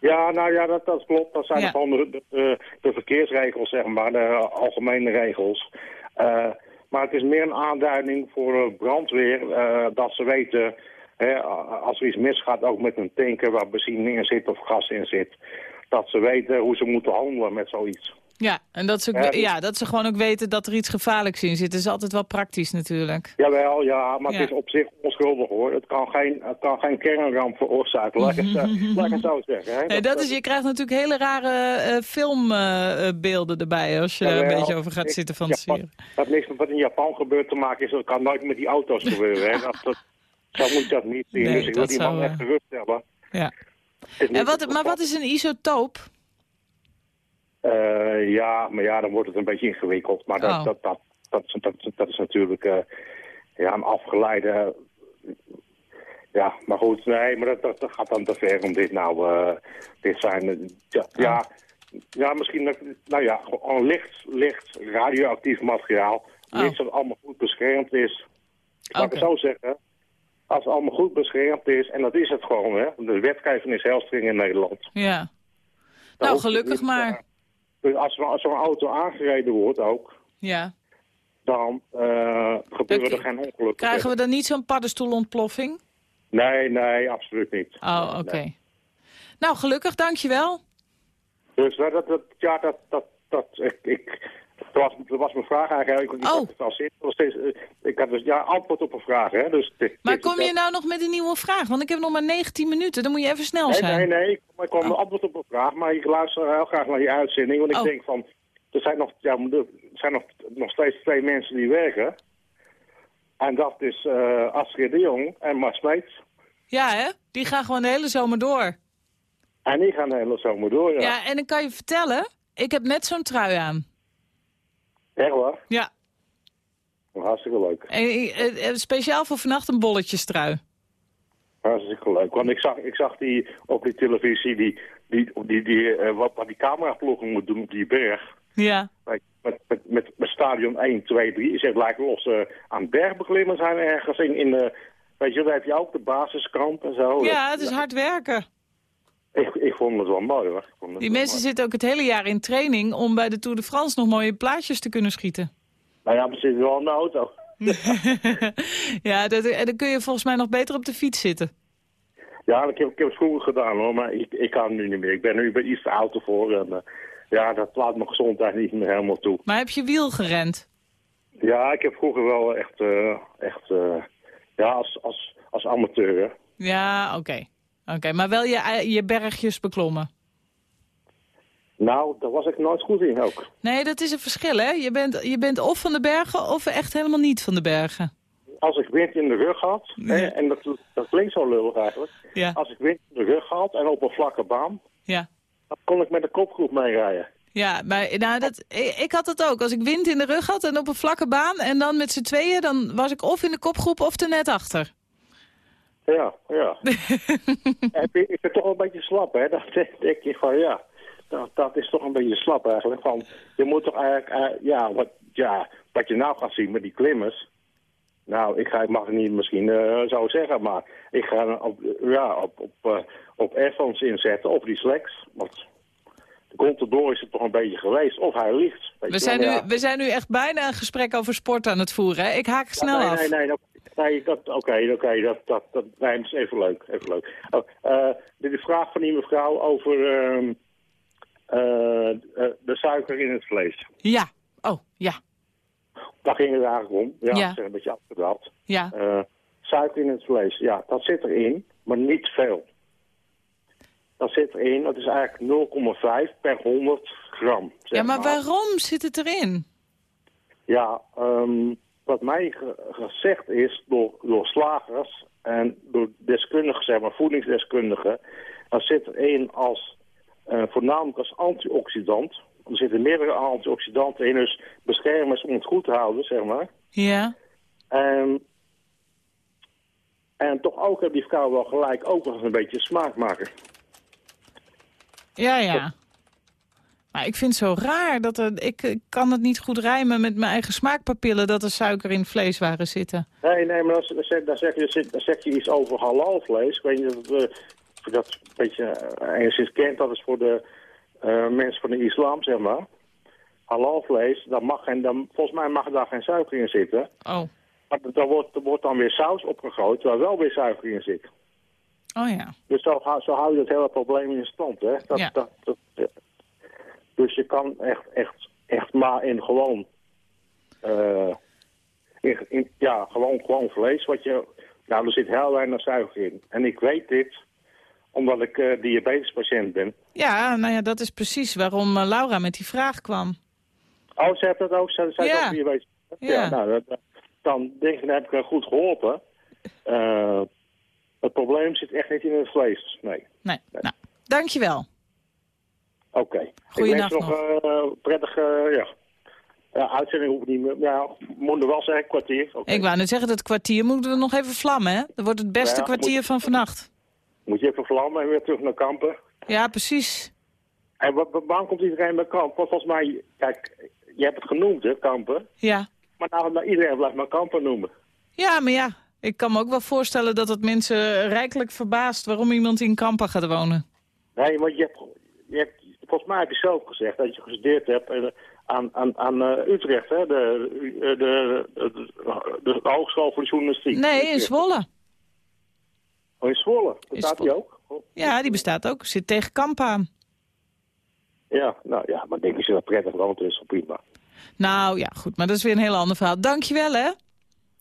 Ja, nou ja, dat, dat klopt. Dat zijn Ja. gewoon de, de, de verkeersregels, zeg maar, de algemene regels. Eh, maar het is meer een aanduiding voor de brandweer eh, dat ze weten, hè, als er iets misgaat, ook met een tanker waar benzine in zit of gas in zit, dat ze weten hoe ze moeten handelen met zoiets. Ja, en dat ze, ook- Ja, dus- ja, dat ze gewoon ook weten dat er iets gevaarlijks in zit. Dat is altijd wel praktisch natuurlijk. Jawel, ja, maar Ja. het is op zich onschuldig hoor. Het kan geen, het kan geen kernramp veroorzaken, laat ik het, zo- ik het zo zeggen. Hè. Nee, dat is, je krijgt natuurlijk hele rare eh, filmbeelden erbij als je daar een beetje over gaat ik- zitten Japan- fantaseren. Dat niks met wat in Japan gebeurt te maken is, dat kan nooit met die auto's gebeuren. Hè. Dat, dat, zo moet dat niet zien. Nee, dus ik wil die man echt eh. Ja. Het is niet En wat, maar wat is een isotoop? Eh, ja, maar ja, dan wordt het een beetje ingewikkeld. Maar dat, Oh. dat, dat, dat, is- dat, dat is natuurlijk eh, ja, een afgeleide... Ja, maar goed, nee, maar dat, dat, dat gaat dan te ver om dit nou... eh, dit zijn... eh, ja, ja, ja, misschien... Nou ja, gewoon licht, licht radioactief materiaal. Oh. Mits dat allemaal goed beschermd is. Laat ik Oké. het zo zeggen. Als het allemaal goed beschermd is, en dat is het gewoon, hè. De wetgeving is heel streng in Nederland. Ja. Dan Nou, gelukkig niet, maar. Dus als, als zo'n auto aangereden wordt ook, Ja. dan eh, gebeuren er geen ongelukken. Krijgen we dan niet zo'n paddenstoelontploffing? Nee, nee, absoluut niet. Oh, oké. Nou, gelukkig, dankjewel. Dus dat, dat, dat- ja, dat, dat, dat, ik, ik, dat, was, dat was mijn vraag eigenlijk. Ik, Oh. had het al steeds, eh, ik had dus ja, antwoord op een vraag, hè. Dus, Maar kom je dat- nou nog met een nieuwe vraag? Want ik heb nog maar 19 minuten, dan moet je even snel Nee, zijn. nee, nee, ik, ik kwam Oh. antwoord op een vraag, maar ik luister heel graag naar die uitzending, want ik Oh. denk van, er zijn nog, ja, er zijn nog, nog steeds twee mensen die werken. En dat is eh Astrid de Jong en Mars Smeets. Ja, hè? Die gaan gewoon de hele zomer door. En die gaan de hele zomer door, ja. Ja, en ik kan je vertellen, ik heb net zo'n trui aan. Echt waar? Ja. Hartstikke leuk. En, eh, eh, speciaal voor vannacht een bolletjestrui. Hartstikke leuk. Want ik zag, ik zag die op die televisie, die, die, die, die, eh, wat, wat die cameraploegen moet doen op die berg. Ja. Met, met, met, met, stadion 1, 2, 3. Ze lijkt ze aan bergbeklimmen zijn ergens in, in de... Weet je, daar heb je ook de basiskamp en zo. Ja, het is hard werken. Ik, ik vond het wel mooi hoor. Die wel mensen mooi. zitten ook het hele jaar in training om bij de Tour de France nog mooie plaatjes te kunnen schieten. Nou ja, we zitten wel in de auto. ja, dat, en dan kun je volgens mij nog beter op de fiets zitten. Ja, ik heb, ik heb het vroeger gedaan hoor, maar ik, ik kan nu niet meer. Ik ben nu bij iets te oud voor en eh, ja, dat laat mijn gezondheid niet meer helemaal toe. Maar heb je wiel gerend? Ja, ik heb vroeger wel echt, eh, echt eh, ja, als, als, als amateur. hè. Ja, oké. Oké, maar wel je, je bergjes beklommen. Nou, daar was ik nooit goed in ook. Nee, dat is een verschil, hè? Je bent, je bent of van de bergen of echt helemaal niet van de bergen. Als ik wind in de rug had, hè, en dat, dat klinkt zo lullig eigenlijk. Ja. Als ik wind in de rug had en op een vlakke baan, Ja. dan kon ik met de kopgroep meerijden. Ja, maar nou, dat, ik, ik had dat ook. Als ik wind in de rug had en op een vlakke baan... en dan met z'n tweeën, dan was ik of in de kopgroep of er net achter. Ja, ja. ik vind het toch een beetje slap, hè. Dan denk je van, ja, dat, dat is toch een beetje slap eigenlijk. Van, je moet toch eigenlijk, eh, ja, wat, ja, wat je nou gaat zien met die klimmers... Nou, ik, ga, ik mag het niet misschien eh, zo zeggen, maar ik ga op, ja, op, op, eh, op Airphones inzetten of die Slacks. Want de Contador is het toch een beetje geweest, of hij ligt. We zijn, nu, ja. we zijn nu echt bijna een gesprek over sport aan het voeren. Hè? Ik haak snel nee, af. Nee, nee, nee, dat, oké, oké, dat, dat, dat, even leuk, even leuk. Oh, eh, vraag van die mevrouw over ehm, eh, eh, de suiker in het vlees. Ja. Oh, ja. Daar ging het eigenlijk om. Ja, Ja. dat is een beetje afgedwaald. Ja. Suiker in het vlees, ja, dat zit erin, maar niet veel. Dat zit erin, dat is eigenlijk 0,5 per 100 gram. zeg Ja, maar waarom zit het erin? Ja, ehm, wat mij ge- gezegd is door, door slagers en door deskundigen, zeg maar, voedingsdeskundigen, dan zit er één als, eh, voornamelijk als antioxidant. Er zitten meerdere antioxidanten in, dus beschermers om het goed te houden, zeg maar. Ja. En, en toch ook hebben die vrouwen wel gelijk ook nog een beetje smaak maken. Ja, ja. Maar ik vind het zo raar dat er... Ik, ik kan het niet goed rijmen met mijn eigen smaakpapillen... dat er suiker in vleeswaren zitten. Nee, nee, maar dan, zeg, dan, zeg, je, dan zeg je iets over halalvlees. Ik weet niet of, het, eh, dat een beetje eh, enigszins kent. Dat is voor de eh, mensen van de islam, zeg maar. Halalvlees, daar mag geen, dan, volgens mij mag daar geen suiker in zitten. Oh. Maar er wordt, er wordt dan weer saus opgegooid, waar wel weer suiker in zit. Oh ja. Dus zo, hou- zo hou je het hele probleem in stand, hè. Dat, Ja. dat, dat, dus je kan echt, echt, echt maar in gewoon... eh, in, in- ja, gewoon, gewoon vlees. Wat je, nou, er zit heel weinig suiker in. En ik weet dit omdat ik eh diabetespatiënt ben. Ja, nou ja, dat is precies waarom eh, Laura met die vraag kwam. Oh, ze heeft dat ook? Ze, ze heeft Ja. ook diabetes? Ja. nou, dat- dat- dan denk ik, dan heb ik haar goed geholpen. Eh, het probleem zit echt niet in het vlees. Nee. Nee, nou, dankjewel. Oké. Wens nog een uh, prettige ja. Ja, uitzending hoef ik niet meer. Ja, moet er wel zeggen, kwartier. Ik wou net zeggen, dat kwartier moeten we nog even vlammen, hè? Dat wordt het beste Ja, kwartier moet- van vannacht. Moet je even vlammen en weer terug naar kampen. Ja, precies. En wat, waarom komt iedereen bij kamp? Want volgens mij, kijk, je hebt het genoemd, hè, kampen. Ja. Maar nou, nou, iedereen blijft maar kampen noemen. Ja, maar ja, ik kan me ook wel voorstellen dat het mensen rijkelijk verbaast... waarom iemand in Kampen gaat wonen. Nee, want je hebt, je hebt, volgens mij heb je zelf gezegd dat je gestudeerd hebt eh, aan, aan, aan eh, Utrecht, hè? De, de, de, de, de, de Hogeschool voor Journalistiek. Nee, in Zwolle. Oh, in Zwolle. Bestaat die ook? Ja, die bestaat ook. Zit tegen Kampen aan. Ja, nou ja, maar denk is wel prettig, want het is wel prima. Nou ja, goed, maar dat is weer een heel ander verhaal. Dankjewel, hè?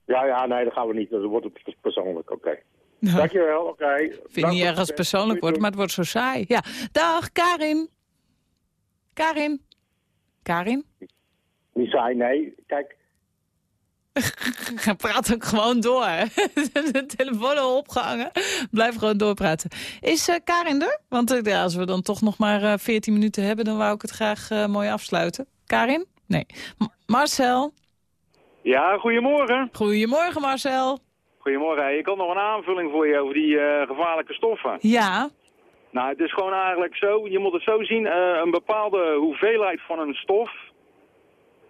Ja, ja, nee, dat gaan we niet. Dat wordt het persoonlijk, oké. Dankjewel, oké. Ik vind niet erg als het persoonlijk wordt, maar het wordt zo saai. Ja, dag Karin. Karin. Karin? Niet saai, nee. Kijk, Praat ook gewoon door. De telefoon al opgehangen. Blijf gewoon doorpraten. Is eh, Karin er? Want eh, ja, als we dan toch nog maar eh 14 minuten hebben... dan wou ik het graag eh, mooi afsluiten. Karin? Nee. M- Marcel? Ja, goedemorgen. Goedemorgen, Marcel. Goedemorgen. Ik had nog een aanvulling voor je over die eh, gevaarlijke stoffen. Ja. Nou, het is gewoon eigenlijk zo, je moet het zo zien, eh, een bepaalde hoeveelheid van een stof,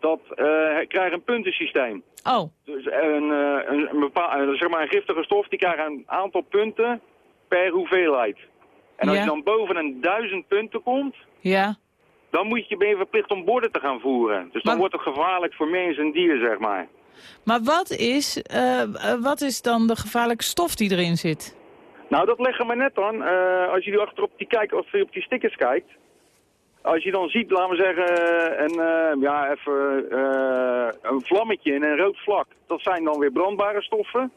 dat eh, krijgt een puntensysteem. Oh. Dus een, eh, een, een, bepaal, eh, zeg maar een giftige stof, die krijgt een aantal punten per hoeveelheid. En als Ja. je dan boven een duizend punten komt, Ja. dan moet je, ben je verplicht om borden te gaan voeren. Dus dan wordt het gevaarlijk voor mens en dier, zeg maar. Maar wat is, wat is dan de gevaarlijke stof die erin zit? Nou, dat leggen we net aan. Eh, als je nu achterop die, kijkt, of je op die stickers kijkt. Als je dan ziet, laten we zeggen, een, eh, ja, even, eh, een vlammetje en een rood vlak. Dat zijn dan weer brandbare stoffen.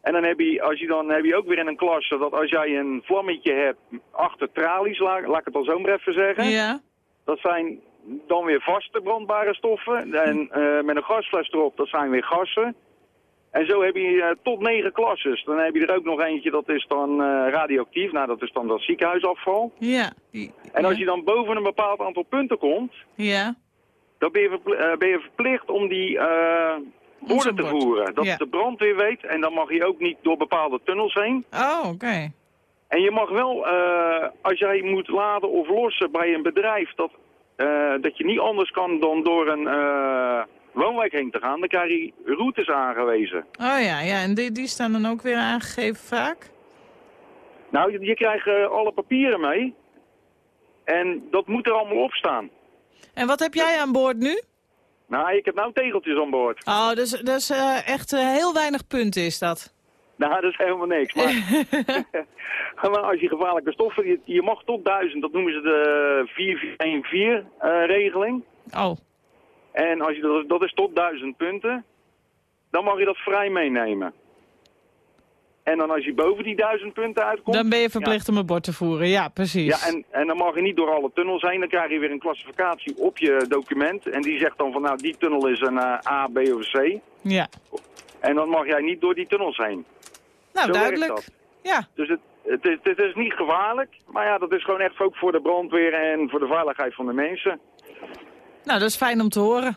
En dan heb je, als je dan, heb je ook weer in een klasse dat als jij een vlammetje hebt achter tralies, laat, laat ik het al zo maar even zeggen. Ja. Dat zijn dan weer vaste brandbare stoffen. En met een gasfles erop, dat zijn weer gassen. En zo heb je eh, tot negen klasses. Dan heb je er ook nog eentje, dat is dan eh, radioactief. Nou, dat is dan dat ziekenhuisafval. Ja. Die- En als je dan boven een bepaald aantal punten komt, Ja. dan ben je, eh, ben je verplicht om die borden te bord. voeren. Dat Ja. de brandweer weet. En dan mag je ook niet door bepaalde tunnels heen. Oh, oké. En je mag wel, als jij moet laden of lossen bij een bedrijf, dat, dat je niet anders kan dan door een woonwijk heen te gaan, dan krijg je routes aangewezen. Oh ja, ja. En die, die staan dan ook weer aangegeven vaak? Nou, je, je krijgt eh, alle papieren mee. En dat moet er allemaal op staan. En wat heb jij aan boord nu? Nou, ik heb nou tegeltjes aan boord. Oh, dus, dus eh, echt eh, heel weinig punten is dat. Nou, dat is helemaal niks. Maar, maar als je gevaarlijke stoffen, je, je mag tot 1000, dat noemen ze de 4414-regeling. oh. En als je dat, dat is tot 1000 punten, dan mag je dat vrij meenemen. En dan als je boven die 1000 punten uitkomt... Dan ben je verplicht om een bord te voeren. Ja, precies. Ja, en, en dan mag je niet door alle tunnels heen. Dan krijg je weer een klassificatie op je document. En die zegt dan van, nou, die tunnel is een eh, A, B of C. Ja. En dan mag jij niet door die tunnels heen. Nou, Zo duidelijk. Ja. Dus het, het, is, het is niet gevaarlijk. Maar ja, dat is gewoon echt ook voor de brandweer en voor de veiligheid van de mensen. Nou, dat is fijn om te horen.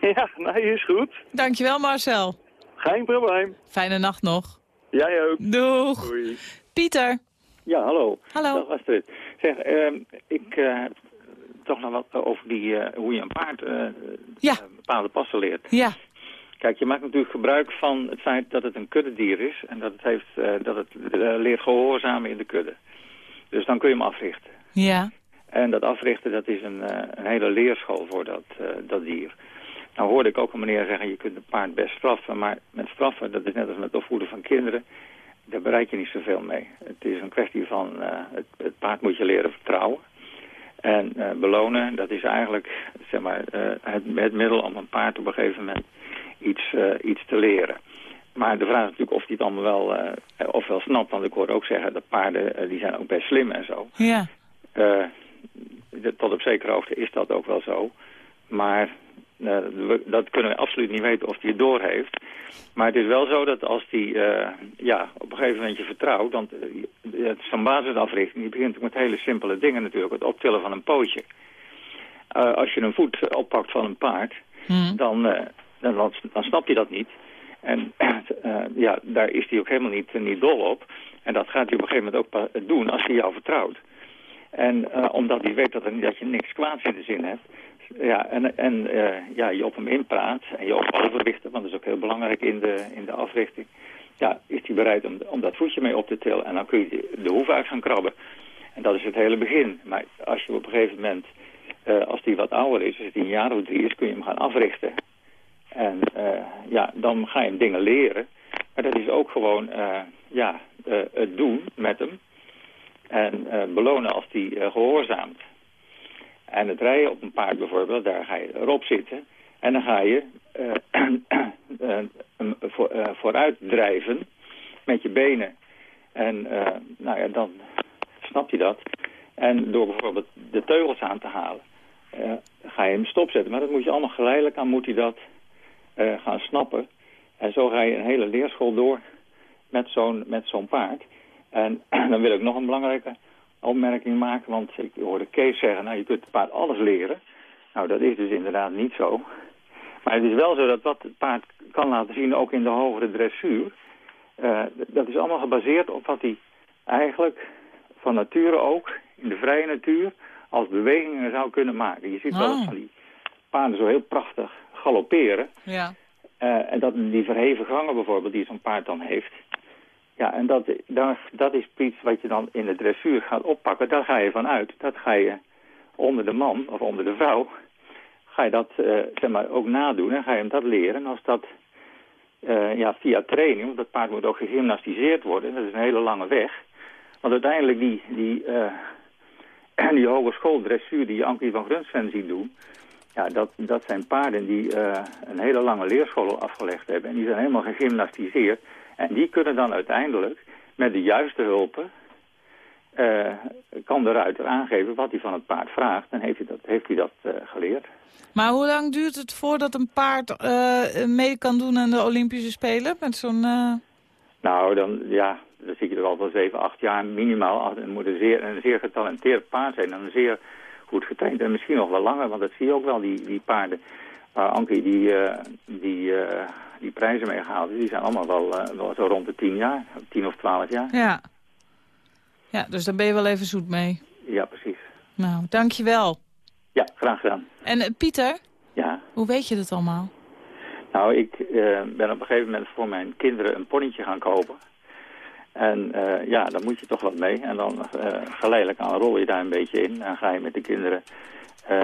Ja, nee, is goed. Dankjewel, Marcel. Geen probleem. Fijne nacht nog. Jij ook. Doeg. Doei. Pieter. Ja, hallo. Hallo. Dag Astrid. Zeg, ehm, ik eh, toch nog wat over die, eh, hoe je een paard eh, Ja. bepaalde passen leert. Ja. Kijk, je maakt natuurlijk gebruik van het feit dat het een kuddedier is en dat het, heeft, dat het leert gehoorzamen in de kudde. Dus dan kun je hem africhten. Ja. En dat africhten, dat is een, eh, een hele leerschool voor dat, eh, dat dier. Nou hoorde ik ook een meneer zeggen, je kunt een paard best straffen, maar met straffen, dat is net als met opvoeden van kinderen, daar bereik je niet zoveel mee. Het is een kwestie van, eh, het, het paard moet je leren vertrouwen. En belonen, dat is eigenlijk zeg maar, het, het middel om een paard op een gegeven moment iets, iets te leren. Maar de vraag is natuurlijk of hij het allemaal wel, of wel snapt. Want ik hoor ook zeggen dat paarden die zijn ook best slim en zo. Ja. Eh, tot op zekere hoogte is dat ook wel zo. Maar eh, we- dat kunnen we absoluut niet weten of hij het doorheeft. Maar het is wel zo dat als hij eh, ja, op een gegeven moment je vertrouwt... want eh, het is een basisafrichting. Die begint ook met hele simpele dingen natuurlijk. Het optillen van een pootje. Eh, als je een voet oppakt van een paard, dan, eh, dan, dan, dan snapt hij dat niet. En eh, ja, daar is hij ook helemaal niet, niet dol op. En dat gaat hij op een gegeven moment ook doen als hij jou vertrouwt. En eh, omdat hij weet dat, dat je niks kwaads in de zin hebt. Ja, en, en eh, ja, je op hem inpraat en je op overrichten, want dat is ook heel belangrijk in de, in de africhting. Ja, is hij bereid om, om dat voetje mee op te tillen en dan kun je de, hoef uit gaan krabben. En dat is het hele begin. Maar als je op een gegeven moment, eh, als hij wat ouder is, als hij een jaar of drie is, kun je hem gaan africhten. En ja, dan ga je hem dingen leren. Maar dat is ook gewoon ja, het doen met hem. En eh, belonen als hij eh, gehoorzaamt. En het rijden op een paard bijvoorbeeld, daar ga je erop zitten. En dan ga je eh, voor, vooruit drijven met je benen. En nou ja, dan snap je dat. En door bijvoorbeeld de teugels aan te halen, ga je hem stopzetten. Maar dat moet je allemaal geleidelijk aan, moet hij dat gaan snappen. En zo ga je een hele leerschool door met zo'n met zo'n paard. En dan wil ik nog een belangrijke opmerking maken, want ik hoorde Kees zeggen, nou je kunt het paard alles leren. Nou, dat is dus inderdaad niet zo. Maar het is wel zo dat wat het paard kan laten zien, ook in de hogere dressuur, eh, dat is allemaal gebaseerd op wat hij eigenlijk van nature ook, in de vrije natuur, als bewegingen zou kunnen maken. Je ziet wel eens Oh. van die paarden zo heel prachtig galopperen. Ja. Eh, en dat die verheven gangen bijvoorbeeld, die zo'n paard dan heeft. Ja, en dat, dat is iets wat je dan in de dressuur gaat oppakken. Daar ga je van uit. Dat ga je onder de man of onder de vrouw, ga je dat eh, zeg maar, ook nadoen. En ga je hem dat leren. En als dat eh, ja, via training, want dat paard moet ook gegymnastiseerd worden. Dat is een hele lange weg. Want uiteindelijk die, die, eh, die hogeschool dressuur die Ankie van Grunsven ziet doen... Ja, dat, dat zijn paarden die een hele lange leerschool afgelegd hebben. En die zijn helemaal gegymnastiseerd. En die kunnen dan uiteindelijk met de juiste hulpen... eh, kan de ruiter aangeven wat hij van het paard vraagt. En heeft hij dat, heeft hij dat eh, geleerd. Maar hoe lang duurt het voordat een paard eh, mee kan doen aan de Olympische Spelen? Met zo'n... Nou, dan, ja, dan zit je er al wel 7, 8 jaar minimaal. Het moet een zeer, een zeer getalenteerd paard zijn. En een zeer goed getraind. En misschien nog wel langer, want dat zie je ook wel, die, die paarden. Waar Ankie die, die, die prijzen mee gehaald heeft, die zijn allemaal wel, eh, wel zo rond de 10 jaar. 10 of 12 jaar. Ja. Ja, dus daar ben je wel even zoet mee. Ja, precies. Nou, dankjewel. Ja, graag gedaan. En eh, Pieter, Ja. hoe weet je dat allemaal? Nou, ik eh, ben op een gegeven moment voor mijn kinderen een ponnetje gaan kopen. En ja, dan moet je toch wat mee. En dan geleidelijk aan rol je daar een beetje in. En ga je met de kinderen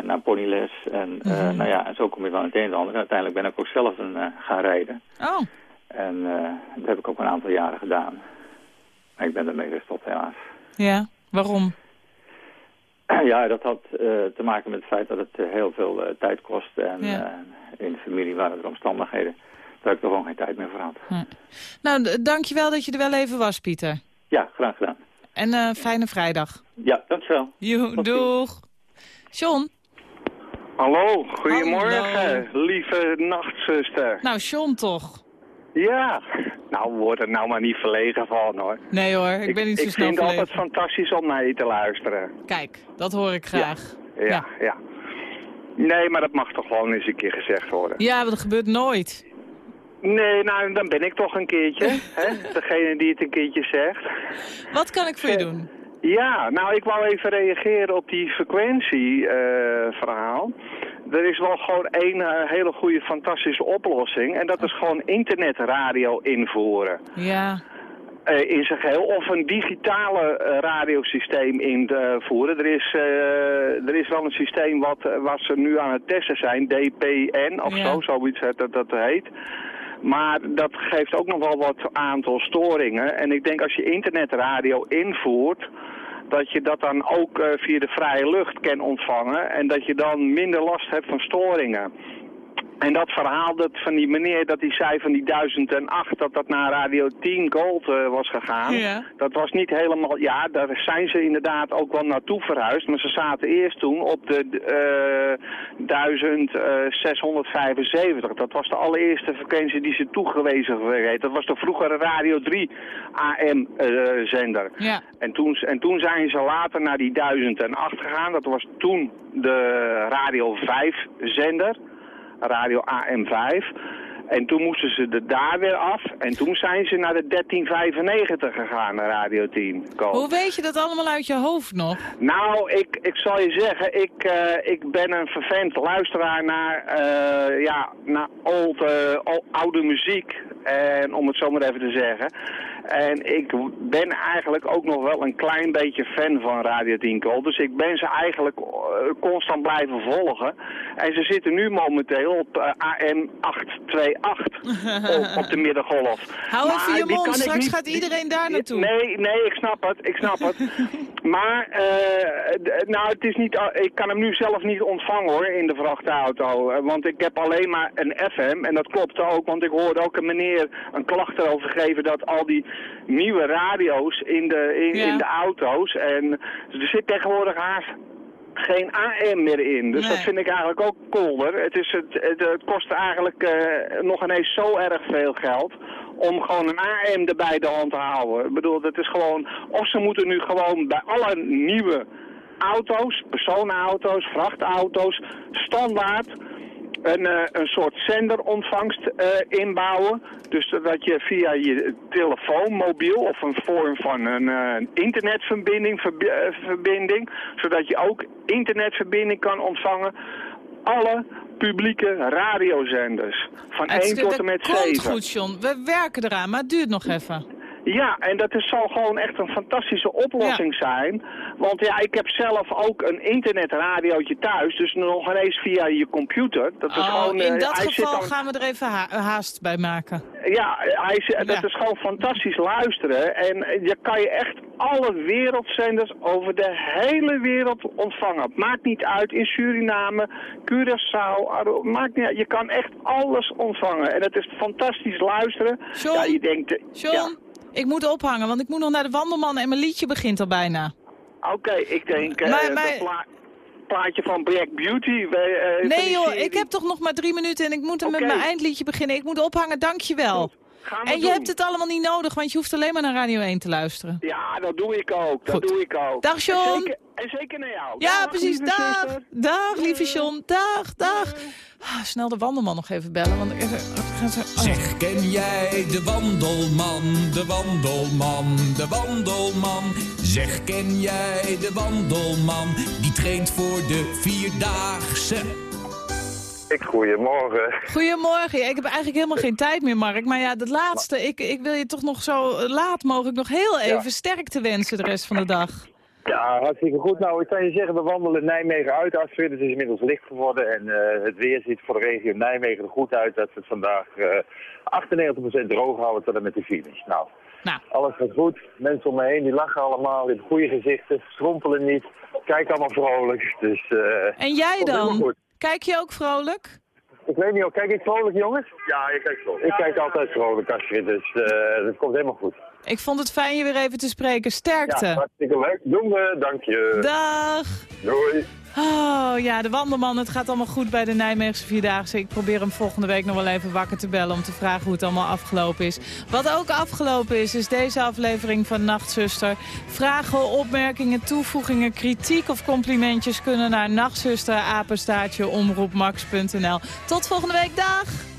naar ponyles. En eh, Mhm. nou ja, en zo kom je van het een en ander. En uiteindelijk ben ik ook zelf een, eh, gaan rijden. Oh, En eh, dat heb ik ook een aantal jaren gedaan. Maar ik ben ermee gestopt helaas. ja. Waarom? ja, dat had eh, te maken met het feit dat het eh, heel veel eh, tijd kost. En Ja. eh, in de familie waren er omstandigheden. Heb ik er gewoon geen tijd meer voor had. Nou, d- dankjewel dat je er wel even was, Pieter. Ja, graag gedaan. En eh, fijne vrijdag. Ja, dankjewel. Jo, doeg. John? Hallo, goedemorgen, Hallo. lieve nachtzuster. Nou, John toch? Ja, nou word er nou maar niet verlegen van hoor. Nee hoor, ik, ben niet zo Ik snel vind het altijd fantastisch om naar je te luisteren. Kijk, dat hoor ik graag. Ja, ja. Nee, maar dat mag toch gewoon eens een keer gezegd worden. Ja, maar dat gebeurt nooit. Nee, nou dan ben ik toch een keertje, hè? degene die het een keertje zegt. Wat kan ik voor je doen? Ja, nou ik wou even reageren op die frequentieverhaal. er is wel gewoon één eh, hele goede, fantastische oplossing. En dat is gewoon internetradio invoeren. Ja. Eh, in zijn geheel. Of een digitale eh, radiosysteem invoeren. Er is, eh, er is wel een systeem wat, eh, wat ze nu aan het testen zijn. DPN of Ja. zo, zoiets eh, dat dat heet. Maar dat geeft ook nog wel wat aantal storingen. En ik denk als je internetradio invoert dat je dat dan ook eh, via de vrije lucht kan ontvangen en dat je dan minder last hebt van storingen. En dat verhaal dat van die meneer dat hij zei van die 1008 dat dat naar Radio 10 Gold eh, was gegaan. Ja. Dat was niet helemaal, ja daar zijn ze inderdaad ook wel naartoe verhuisd. Maar ze zaten eerst toen op de eh 1675. Dat was de allereerste frequentie die ze toegewezen werd. Dat was de vroegere Radio 3 AM eh, zender. Ja. En toen, en toen zijn ze later naar die 1008 gegaan. Dat was toen de Radio 5 zender. Radio AM5. En toen moesten ze er daar weer af. En toen zijn ze naar de 1395 gegaan, naar Radio 10. Gold. Hoe weet je dat allemaal uit je hoofd nog? Nou, ik, ik zal je zeggen, ik, eh, ik ben een vervent luisteraar naar, eh, ja, naar old, eh, oude muziek. En om het zo maar even te zeggen. En ik ben eigenlijk ook nog wel een klein beetje fan van Radio 10 Gold. Dus ik ben ze eigenlijk eh, constant blijven volgen. En ze zitten nu momenteel op eh, AM 828 op, op de middengolf. Hou Maar even je mond, straks niet- gaat iedereen daar naartoe. Nee, nee, ik snap het, ik snap het. Maar, eh, nou, het is niet, ik kan hem nu zelf niet ontvangen hoor, in de vrachtauto. Want ik heb alleen maar een FM en dat klopt ook, want ik hoorde ook een meneer een klacht erover geven dat al die nieuwe radio's in de, in, Ja. in de auto's en er zit tegenwoordig haast geen AM meer in. Dus Nee. dat vind ik eigenlijk ook kolder. Het, is het, het, het kost eigenlijk eh, nog ineens zo erg veel geld om gewoon een AM erbij de hand te houden. Ik bedoel, dat is gewoon... Of ze moeten nu gewoon bij alle nieuwe auto's, personenauto's, vrachtauto's, standaard een, eh, een soort zenderontvangst eh, inbouwen. Dus dat je via je telefoon, mobiel of een vorm van een eh, internetverbinding, verbi- verbinding, zodat je ook internetverbinding kan ontvangen. Alle publieke radiozenders. Van Het 1 tot en met komt 7. goed, John. We werken eraan, maar het duurt nog even. Ja, en dat is, zal gewoon echt een fantastische oplossing zijn. Want ja, ik heb zelf ook een internetradiootje thuis. Dus nog ineens via je computer. Dat is Oh, gewoon, in eh, dat hij geval dan- gaan we er even ha- haast bij maken. Ja, hij, dat is gewoon fantastisch luisteren. En eh, je kan je echt alle wereldzenders over de hele wereld ontvangen. Maakt niet uit, in Suriname, Curaçao, maakt niet uit. Je kan echt alles ontvangen. En het is fantastisch luisteren. John, ja, je denkt, eh, John, ja. Ik moet ophangen, want ik moet nog naar de wandelman en mijn liedje begint al bijna. Oké, ik denk eh Maar- dat maar- pla- plaatje van Black Beauty. eh, van Nee joh, ik heb toch nog maar drie minuten en ik moet met mijn eindliedje beginnen. Ik moet ophangen, dankjewel. Gaan we En je doen. hebt het allemaal niet nodig, want je hoeft alleen maar naar Radio 1 te luisteren. Ja, dat doe ik ook. Dat Goed. doe ik ook. Dag, John. En zeker, en zeker naar jou. Ja, Dag, precies. lieve Dag. zuster. Dag, lieve John. Dag, dag. Ah, snel de wandelman nog even bellen, want ik... oh. Zeg, ken jij de wandelman, de wandelman, de wandelman? Zeg, ken jij de wandelman? Die traint voor de Vierdaagse. Ik, goedemorgen. Goedemorgen. Ja, ik heb eigenlijk helemaal geen tijd meer, Mark. Maar ja, dat laatste, ik, ik wil je toch nog zo laat mogelijk nog heel even sterkte wensen de rest van de dag. Ja, hartstikke goed. Nou, ik kan je zeggen, we wandelen Nijmegen uit. Astrid, het is inmiddels licht geworden en eh, het weer ziet voor de regio Nijmegen er goed uit dat we het vandaag eh 98% droog houden tot en met de finish. Nou, Nou. alles gaat goed. Mensen om me heen die lachen allemaal, die hebben goede gezichten, strompelen niet, kijken allemaal vrolijk. Dus, eh, En jij dan? goed. Kijk je ook vrolijk? Ik weet niet, hoor. kijk ik vrolijk jongens? Ja, je kijkt vrolijk. Ik kijk altijd vrolijk, Astrid, dus eh het komt helemaal goed. Ik vond het fijn je weer even te spreken. Sterkte. Ja, hartstikke leuk. Doen we, dank je. Dag. Doei. Oh ja, de wandelman. Het gaat allemaal goed bij de Nijmeegse Vierdaagse. Ik probeer hem volgende week nog wel even wakker te bellen... om te vragen hoe het allemaal afgelopen is. Wat ook afgelopen is, is deze aflevering van Nachtzuster. Vragen, opmerkingen, toevoegingen, kritiek of complimentjes... kunnen naar nachtzuster, omroepmax.nl. Tot volgende week. Dag!